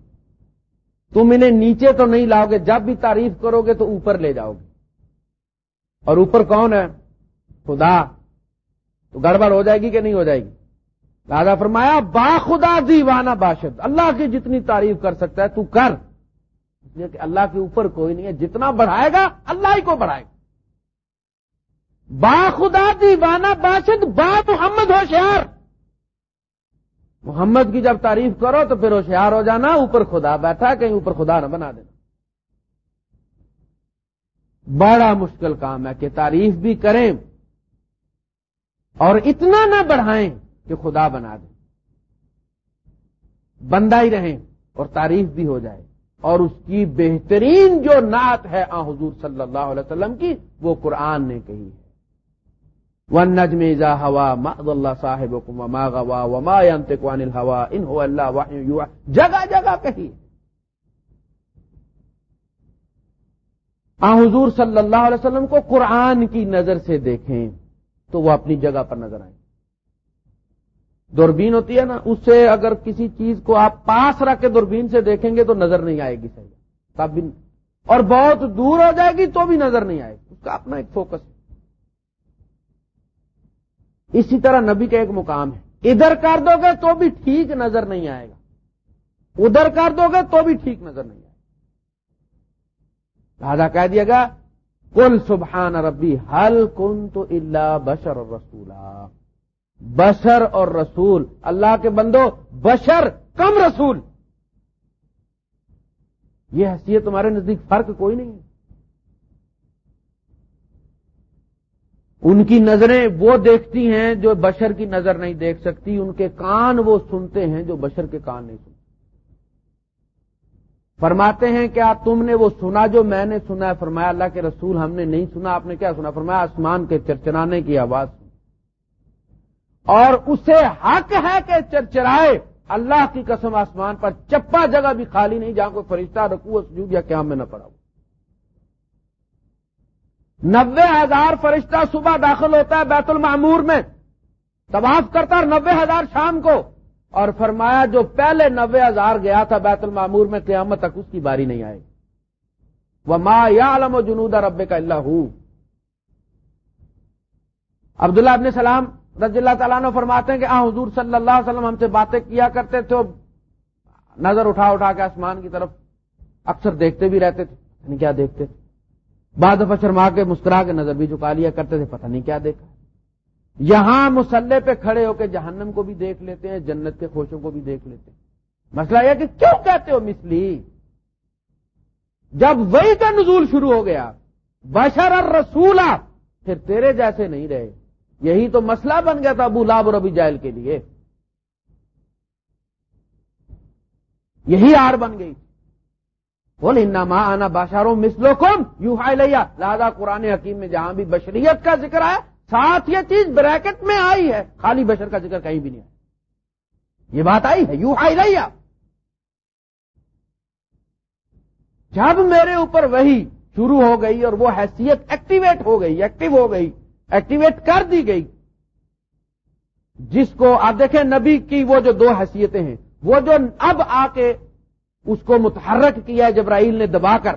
تم انہیں نیچے تو نہیں لاؤ گے جب بھی تعریف کرو گے تو اوپر لے جاؤ گے اور اوپر کون ہے؟ خدا۔ تو گڑبڑ ہو جائے گی کہ نہیں ہو جائے گی؟ راجا فرمایا، با خدا دیوانہ باشد۔ اللہ کی جتنی تعریف کر سکتا ہے، تو کر۔ اس لیے کہ اللہ کے اوپر کوئی نہیں ہے۔ جتنا بڑھائے گا، اللہ ہی کو بڑھائے گا۔ با خدا دیوانہ باشد، با محمد ہوشیار۔ محمد کی جب تعریف کرو تو پھر ہوشیار ہو جانا، اوپر خدا بیٹھا کہیں اوپر خدا نہ بنا دینا۔ بڑا مشکل کام ہے کہ تعریف بھی کریں اور اتنا نہ بڑھائیں۔ کہ خدا بنا دیں بندہ ہی رہیں اور تعریف بھی ہو جائے۔ اور اس کی بہترین جو نعت ہے آ حضور صلی اللہ علیہ وسلم کی، وہ قرآن نے کہی ہے۔ ون نجم ازا ہوا مد اللہ صاحب وما غوا وما الحوا ان ہو اللہ جگہ جگہ کہی۔ آ حضور صلی اللہ علیہ وسلم کو قرآن کی نظر سے دیکھیں تو وہ اپنی جگہ پر نظر آئیں۔ دوربین ہوتی ہے نا، اس سے اگر کسی چیز کو آپ پاس رکھ کے دوربین سے دیکھیں گے تو نظر نہیں آئے گی صحیح۔ تب بھی اور بہت دور ہو جائے گی تو بھی نظر نہیں آئے گی۔ اس کا اپنا ایک فوکس ہے اسی طرح نبی کا ایک مقام ہے۔ ادھر کر دو گے تو بھی ٹھیک نظر نہیں آئے گا۔ ادھر کر دو گے تو بھی ٹھیک نظر نہیں آئے گا۔ لہذا کہہ دیا گا کل سبحان ربی حل کن تو اللہ بشر رسولہ بشر اور رسول اللہ کے بندو، بشر کم رسول۔ یہ حیثیت تمہارے نزدیک فرق کوئی نہیں ہے۔ ان کی نظریں وہ دیکھتی ہیں جو بشر کی نظر نہیں دیکھ سکتی، ان کے کان وہ سنتے ہیں جو بشر کے کان نہیں سنتے۔ فرماتے ہیں، کیا تم نے وہ سنا جو میں نے سنا ہے؟ فرمایا، اللہ کے رسول ہم نے نہیں سنا، آپ نے کیا سنا؟ فرمایا، آسمان کے چرچرانے کی آواز۔ اور اسے حق ہے کہ چرچرائے، اللہ کی قسم آسمان پر چپا جگہ بھی خالی نہیں جہاں کوئی فرشتہ رکو سجود یا قیام میں نہ پڑا ہو۔ نبے ہزار فرشتہ صبح داخل ہوتا ہے بیت المعمور میں، طواف کرتا اور نبے ہزار شام کو۔ اور فرمایا جو پہلے نبے ہزار گیا تھا بیت المعمور میں، قیامت تک اس کی باری نہیں آئے۔ وہ ما یا علم و جنوب رب کا اللہ عبداللہ ابن سلام رضی اللہ تعالیٰ نے فرماتے ہیں کہ آ حضور صلی اللہ علیہ وسلم ہم سے باتیں کیا کرتے تھے نظر اٹھا اٹھا کے آسمان کی طرف اکثر دیکھتے بھی رہتے تھے یعنی کیا دیکھتے؟ تھے بعد دفعہ شرما کے، مسکرا کے نظر بھی جھکا لیا کرتے تھے، پتہ نہیں کیا دیکھا۔ یہاں مسلح پہ کھڑے ہو کے جہنم کو بھی دیکھ لیتے ہیں، جنت کے خوشوں کو بھی دیکھ لیتے ہیں۔ مسئلہ یہ کہ کیوں کہتے ہو مسلی جب وہی کا نزول شروع ہو گیا، بشر اور رسولہ پھر تیرے جیسے نہیں رہے۔ یہی تو مسئلہ بن گیا تھا ابو لاب اور ابھی جائل کے لیے۔ یہی آر بن گئی۔ بول انما آنا باشاروں مسلو کم یو ہائی لیا لہذا قرآن حکیم میں جہاں بھی بشریت کا ذکر ہے ساتھ یہ چیز بریکٹ میں آئی ہے۔ خالی بشر کا ذکر کہیں بھی نہیں آیا۔ یہ بات آئی ہے یو ہائی لیا جب میرے اوپر وہی شروع ہو گئی اور وہ حیثیت ایکٹیویٹ ہو گئی، ایکٹیو ہو گئی ایکٹیویٹ کر دی گئی۔ جس کو آپ دیکھیں نبی کی وہ جو دو حیثیتیں ہیں، وہ جو اب آ کے اس کو متحرک کیا جبرائیل نے دبا کر۔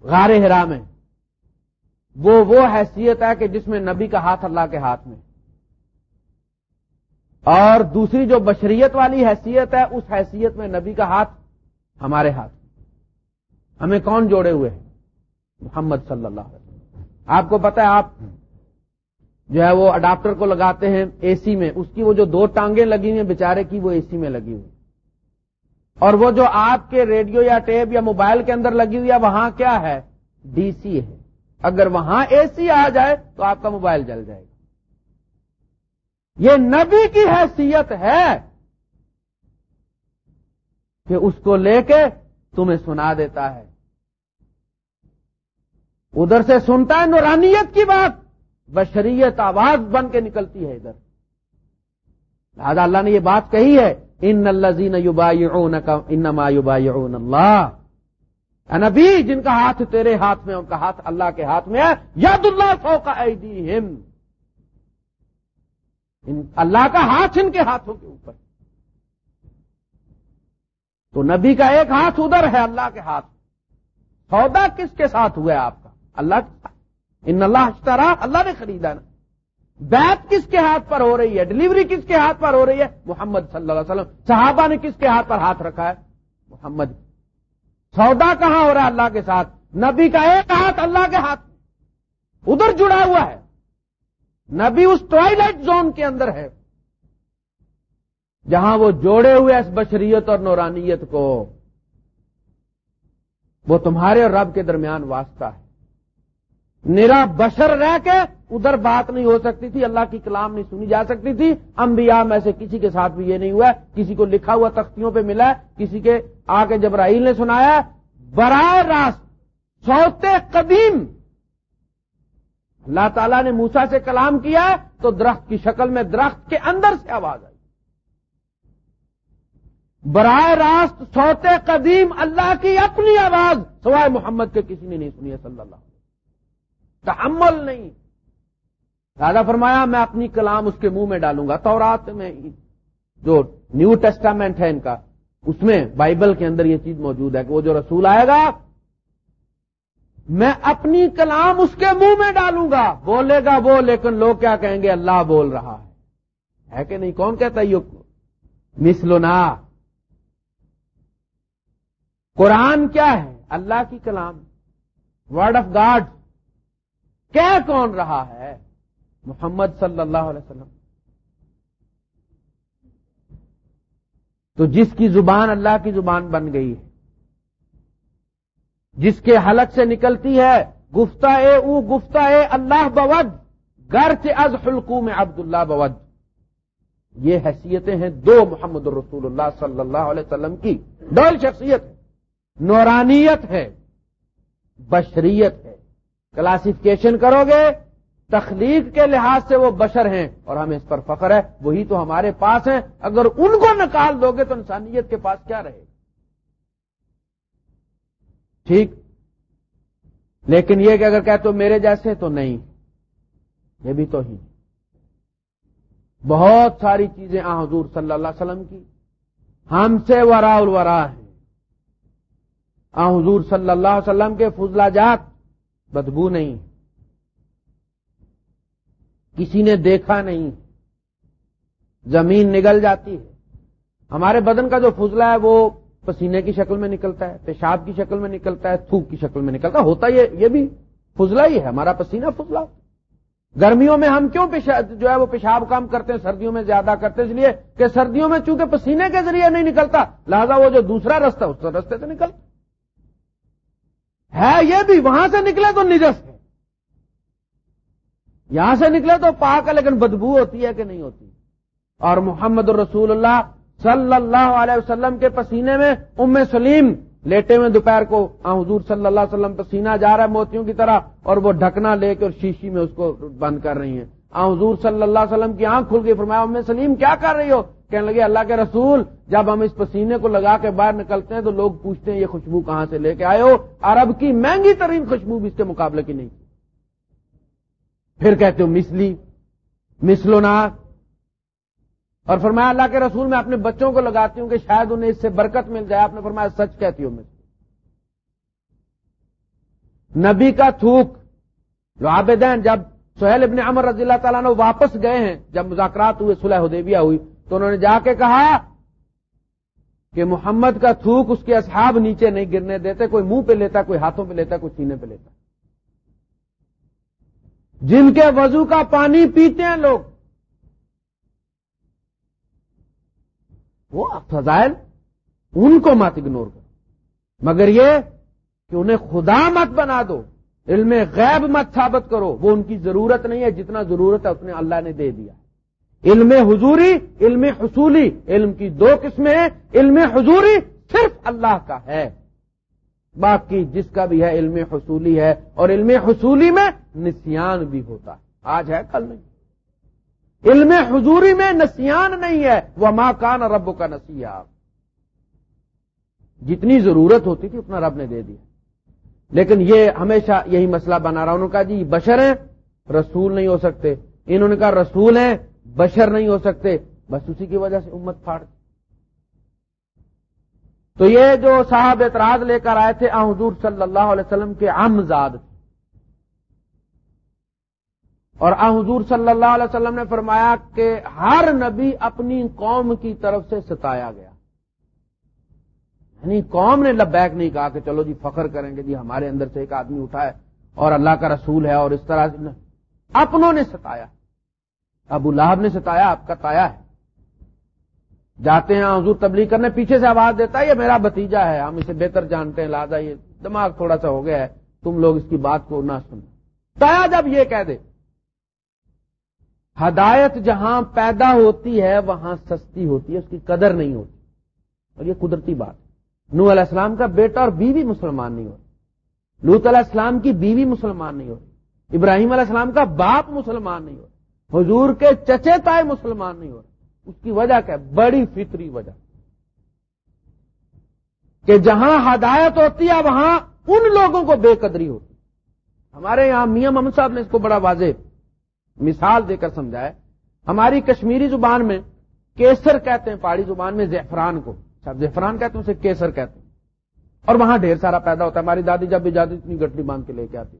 غار ہرا میں۔ وہ وہ حیثیت ہے کہ جس میں نبی کا ہاتھ اللہ کے ہاتھ میں۔ اور دوسری جو بشریت والی حیثیت ہے، اس حیثیت میں نبی کا ہاتھ ہمارے ہاتھ ہمیں کون جوڑے ہوئے ہیں؟ محمد صلی اللہ علیہ وسلم۔ آپ کو پتا ہے، آپ جو ہے وہ اڈاپٹر کو لگاتے ہیں اے سی میں۔ اس کی وہ جو دو ٹانگیں لگی ہوئی ہیں بےچارے کی وہ اے سی میں لگی ہوئی اور وہ جو آپ کے ریڈیو یا ٹیپ یا موبائل کے اندر لگی ہوئی ہے، وہاں کیا ہے؟ ڈی سی ہے۔ اگر وہاں اے سی آ جائے تو آپ کا موبائل جل جائے گا۔ یہ نبی کی حیثیت ہے کہ اس کو لے کے تمہیں سنا دیتا ہے۔ ادھر سے سنتا ہے نورانیت کی بات، بشریت آواز بن کے نکلتی ہے ادھر۔ لہذا اللہ نے یہ بات کہی ہے، ان الزین انما یوبا اللہ۔ نبی، جن کا ہاتھ تیرے ہاتھ میں ان کا ہاتھ اللہ کے ہاتھ میں ہے، یاد اللہ سو کا اللہ کا ہاتھ ان کے ہاتھوں کے اوپر۔ تو نبی کا ایک ہاتھ ادھر ہے، اللہ کے ہاتھ۔ سودا کس کے ساتھ ہوا ہے آپ کا؟ اللہ ان اللہ اشترا، اللہ نے خریدا نا۔ بیت کس کے ہاتھ پر ہو رہی ہے؟ ڈلیوری کس کے ہاتھ پر ہو رہی ہے؟ محمد صلی اللہ علیہ وسلم۔ صحابہ نے کس کے ہاتھ پر ہاتھ رکھا ہے؟ محمد۔ سودا کہاں ہو رہا ہے اللہ کے ساتھ؟ نبی کا ایک ہاتھ اللہ کے ہاتھ۔ ادھر جڑا ہوا ہے۔ نبی اس ٹوائلٹ زون کے اندر ہے۔ جہاں وہ جوڑے ہوئے اس بشریت اور نورانیت کو، وہ تمہارے اور رب کے درمیان واسطہ ہے۔ نرا بشر رہ کے ادھر بات نہیں ہو سکتی تھی، اللہ کی کلام نہیں سنی جا سکتی تھی۔ انبیاء میں سے کسی کے ساتھ بھی یہ نہیں ہوا کسی کو لکھا ہوا تختیوں پہ ملا کسی کے آ کے جبرائیل نے سنایا براہ راست سوتے قدیم۔ اللہ تعالیٰ نے موسا سے کلام کیا تو درخت کی شکل میں درخت کے اندر سے آواز آئی۔ براہ راست سوتے قدیم اللہ کی اپنی آواز سوائے محمد کے کسی نے نہیں سنی ہے، صلی اللہ تحمل نہیں۔ راجا فرمایا، میں اپنی کلام اس کے منہ میں ڈالوں گا، تورات میں جو نیو ٹیسٹامنٹ ہے ان کا، اس میں بائبل کے اندر یہ چیز موجود ہے کہ وہ جو رسول آئے گا، میں اپنی کلام اس کے منہ میں ڈالوں گا۔ بولے گا وہ، لیکن لوگ کیا کہیں گے؟ اللہ بول رہا ہے۔ ہے کہ نہیں؟ کون کہتا یہ؟ مسلونا قرآن کیا ہے؟ اللہ کی کلام۔ ورڈ آف گاڈ کیا کون رہا ہے؟ محمد صلی اللہ علیہ وسلم۔ تو جس کی زبان اللہ کی زبان بن گئی ہے، جس کے حلق سے نکلتی ہے، گفتہ اے او، گفتہ اے اللہ بود گر سے از حلقو میں عبد اللہ بود۔ یہ حیثیتیں ہیں دو محمد الرسول اللہ صلی اللہ علیہ وسلم کی۔ ڈول شخصیت۔ نورانیت ہے، بشریت ہے۔ کلاسیفکیشن کرو گے، تخلیق کے لحاظ سے وہ بشر ہیں اور ہمیں اس پر فخر ہے وہی تو ہمارے پاس ہیں۔ اگر ان کو نکال دو گے تو انسانیت کے پاس کیا رہے؟ گا ٹھیک؟ لیکن یہ کہ اگر کہتے تو میرے جیسے تو نہیں، یہ بھی تو ہی۔ بہت ساری چیزیں آ حضور صلی اللہ علیہ وسلم کی۔ ہم سے ورا الورا ہیں۔ آ حضور صلی اللہ علیہ وسلم کے فضلہ جات۔ بدبو نہیں۔ کسی نے دیکھا نہیں۔ زمین نگل جاتی ہے۔ ہمارے بدن کا جو فضلہ ہے وہ پسینے کی شکل میں نکلتا ہے، پیشاب کی شکل میں نکلتا ہے، تھوک کی شکل میں نکلتا ہے۔ ہوتا یہ یہ بھی فضلہ ہی ہے، ہمارا پسینہ فضلہ۔ گرمیوں میں ہم کیوں جو ہے وہ پیشاب کام کرتے ہیں، سردیوں میں زیادہ کرتے ہیں، اس لیے کہ سردیوں میں چونکہ پسینے کے ذریعے نہیں نکلتا، لہذا وہ جو دوسرا رستہ اس رستے سے نکلتا۔ ہے یہ بھی، وہاں سے نکلے تو نجس ہے یہاں سے نکلے تو پاک ہے، لیکن بدبو ہوتی ہے کہ نہیں ہوتی۔ اور محمد الرسول اللہ صلی اللہ علیہ وسلم کے پسینے میں ام سلیم لیٹے میں دوپہر کو حضور صلی اللہ علیہ وسلم پسینہ جا رہا ہے موتیوں کی طرح، اور وہ ڈھکنا لے کے اور شیشی میں اس کو بند کر رہی ہیں۔ حضور صلی اللہ علیہ وسلم کی آنکھ کھل گئی، فرمایا ام سلیم کیا کر رہی ہو؟ کہنے لگے، اللہ کے رسول، جب ہم اس پسینے کو لگا کے باہر نکلتے ہیں تو لوگ پوچھتے ہیں، یہ خوشبو کہاں سے لے کے آئے ہو؟ عرب کی مہنگی ترین خوشبو بھی اس کے مقابلے کی نہیں۔ پھر کہتے ہو مسلی مسلونا اور فرمایا، اللہ کے رسول، میں اپنے بچوں کو لگاتی ہوں کہ شاید انہیں اس سے برکت مل جائے۔ آپ نے فرمایا، سچ کہتی ہوں میں نبی کا تھوک جو آبدین جب سہیل ابن عمر رضی اللہ تعالیٰ نے واپس گئے ہیں۔ جب مذاکرات ہوئے، صلح حدیبیہ ہوئی، تو انہوں نے جا کے کہا کہ محمد کا تھوک اس کے اصحاب نیچے نہیں گرنے دیتے، کوئی منہ پہ لیتا، کوئی ہاتھوں پہ لیتا، کوئی سینے پہ لیتا۔ جن کے وضو کا پانی پیتے ہیں لوگ، وہ فضائل ان کو مت اگنور کرو۔ مگر یہ کہ انہیں خدا مت بنا دو۔ علم غیب مت ثابت کرو، وہ ان کی ضرورت نہیں ہے جتنا ضرورت ہے اتنے اللہ نے دے دیا۔ علم حضوری، علم حصولی، علم کی دو قسمیں ہیں، علم حضوری صرف اللہ کا ہے۔ باقی جس کا بھی ہے علم حصولی ہے، اور علم حصولی میں نسیان بھی ہوتا ہے۔ آج ہے، کل نہیں۔ علم حضوری میں نسیان نہیں ہے۔ وہ ماں کان رب کا نسیح جتنی ضرورت ہوتی تھی، اتنا رب نے دے دیا۔ لیکن یہ ہمیشہ یہی مسئلہ بنا رہا انہوں نے کہا جی بشر ہیں، رسول نہیں ہو سکتے۔ انہوں نے کہا رسول ہیں، بشر نہیں ہو سکتے۔ بس اسی کی وجہ سے امت پھاڑ تو یہ جو صاحب اعتراض لے کر آئے تھے، آ، حضور صلی اللہ علیہ وسلم کے امزاد اور حضور صلی اللہ علیہ وسلم نے فرمایا کہ ہر نبی اپنی قوم کی طرف سے ستایا گیا۔ یعنی قوم نے لبیک نہیں کہا کہ چلو جی فخر کریں گے جی ہمارے اندر سے ایک آدمی اٹھا ہے اور اللہ کا رسول ہے اور اس طرح سے اپنوں نے ستایا ابو لہب نے ستایا آپ کا تایا ہے جاتے ہیں حضور تبلیغ کرنے پیچھے سے آواز دیتا ہے، یہ میرا بتیجا ہے، ہم اسے بہتر جانتے ہیں، لہٰذا یہ دماغ تھوڑا سا ہو گیا ہے، تم لوگ اس کی بات کو نہ سن تایا جب یہ کہہ دے، ہدایت جہاں پیدا ہوتی ہے، وہاں سستی ہوتی ہے، اس کی قدر نہیں ہوتی۔ اور یہ قدرتی بات ہے۔ نو علیہ السلام کا بیٹا اور بیوی مسلمان نہیں ہوتی لوت علیہ السلام کی بیوی مسلمان نہیں ہوتی ابراہیم علیہ السلام کا باپ مسلمان نہیں ہوتا حضور کے چچے تائے مسلمان نہیں ہوتے اس کی وجہ کیا؟ بڑی فطری وجہ۔ کہ جہاں ہدایت ہوتی ہے، وہاں ان لوگوں کو بے قدری ہوتی ہمارے یہاں میاں محمد صاحب نے اس کو بڑا واضح مثال دے کر سمجھایا ہماری کشمیری زبان میں کیسر کہتے ہیں، پہاڑی زبان میں زیفران کو۔ زیفران کہتے ہیں، اسے کیسر کہتے ہیں۔ اور وہاں ڈھیر سارا پیدا ہوتا ہے۔ ہماری دادی جب بھی جاتی اتنی گٹلی باندھ کے لے کے آتی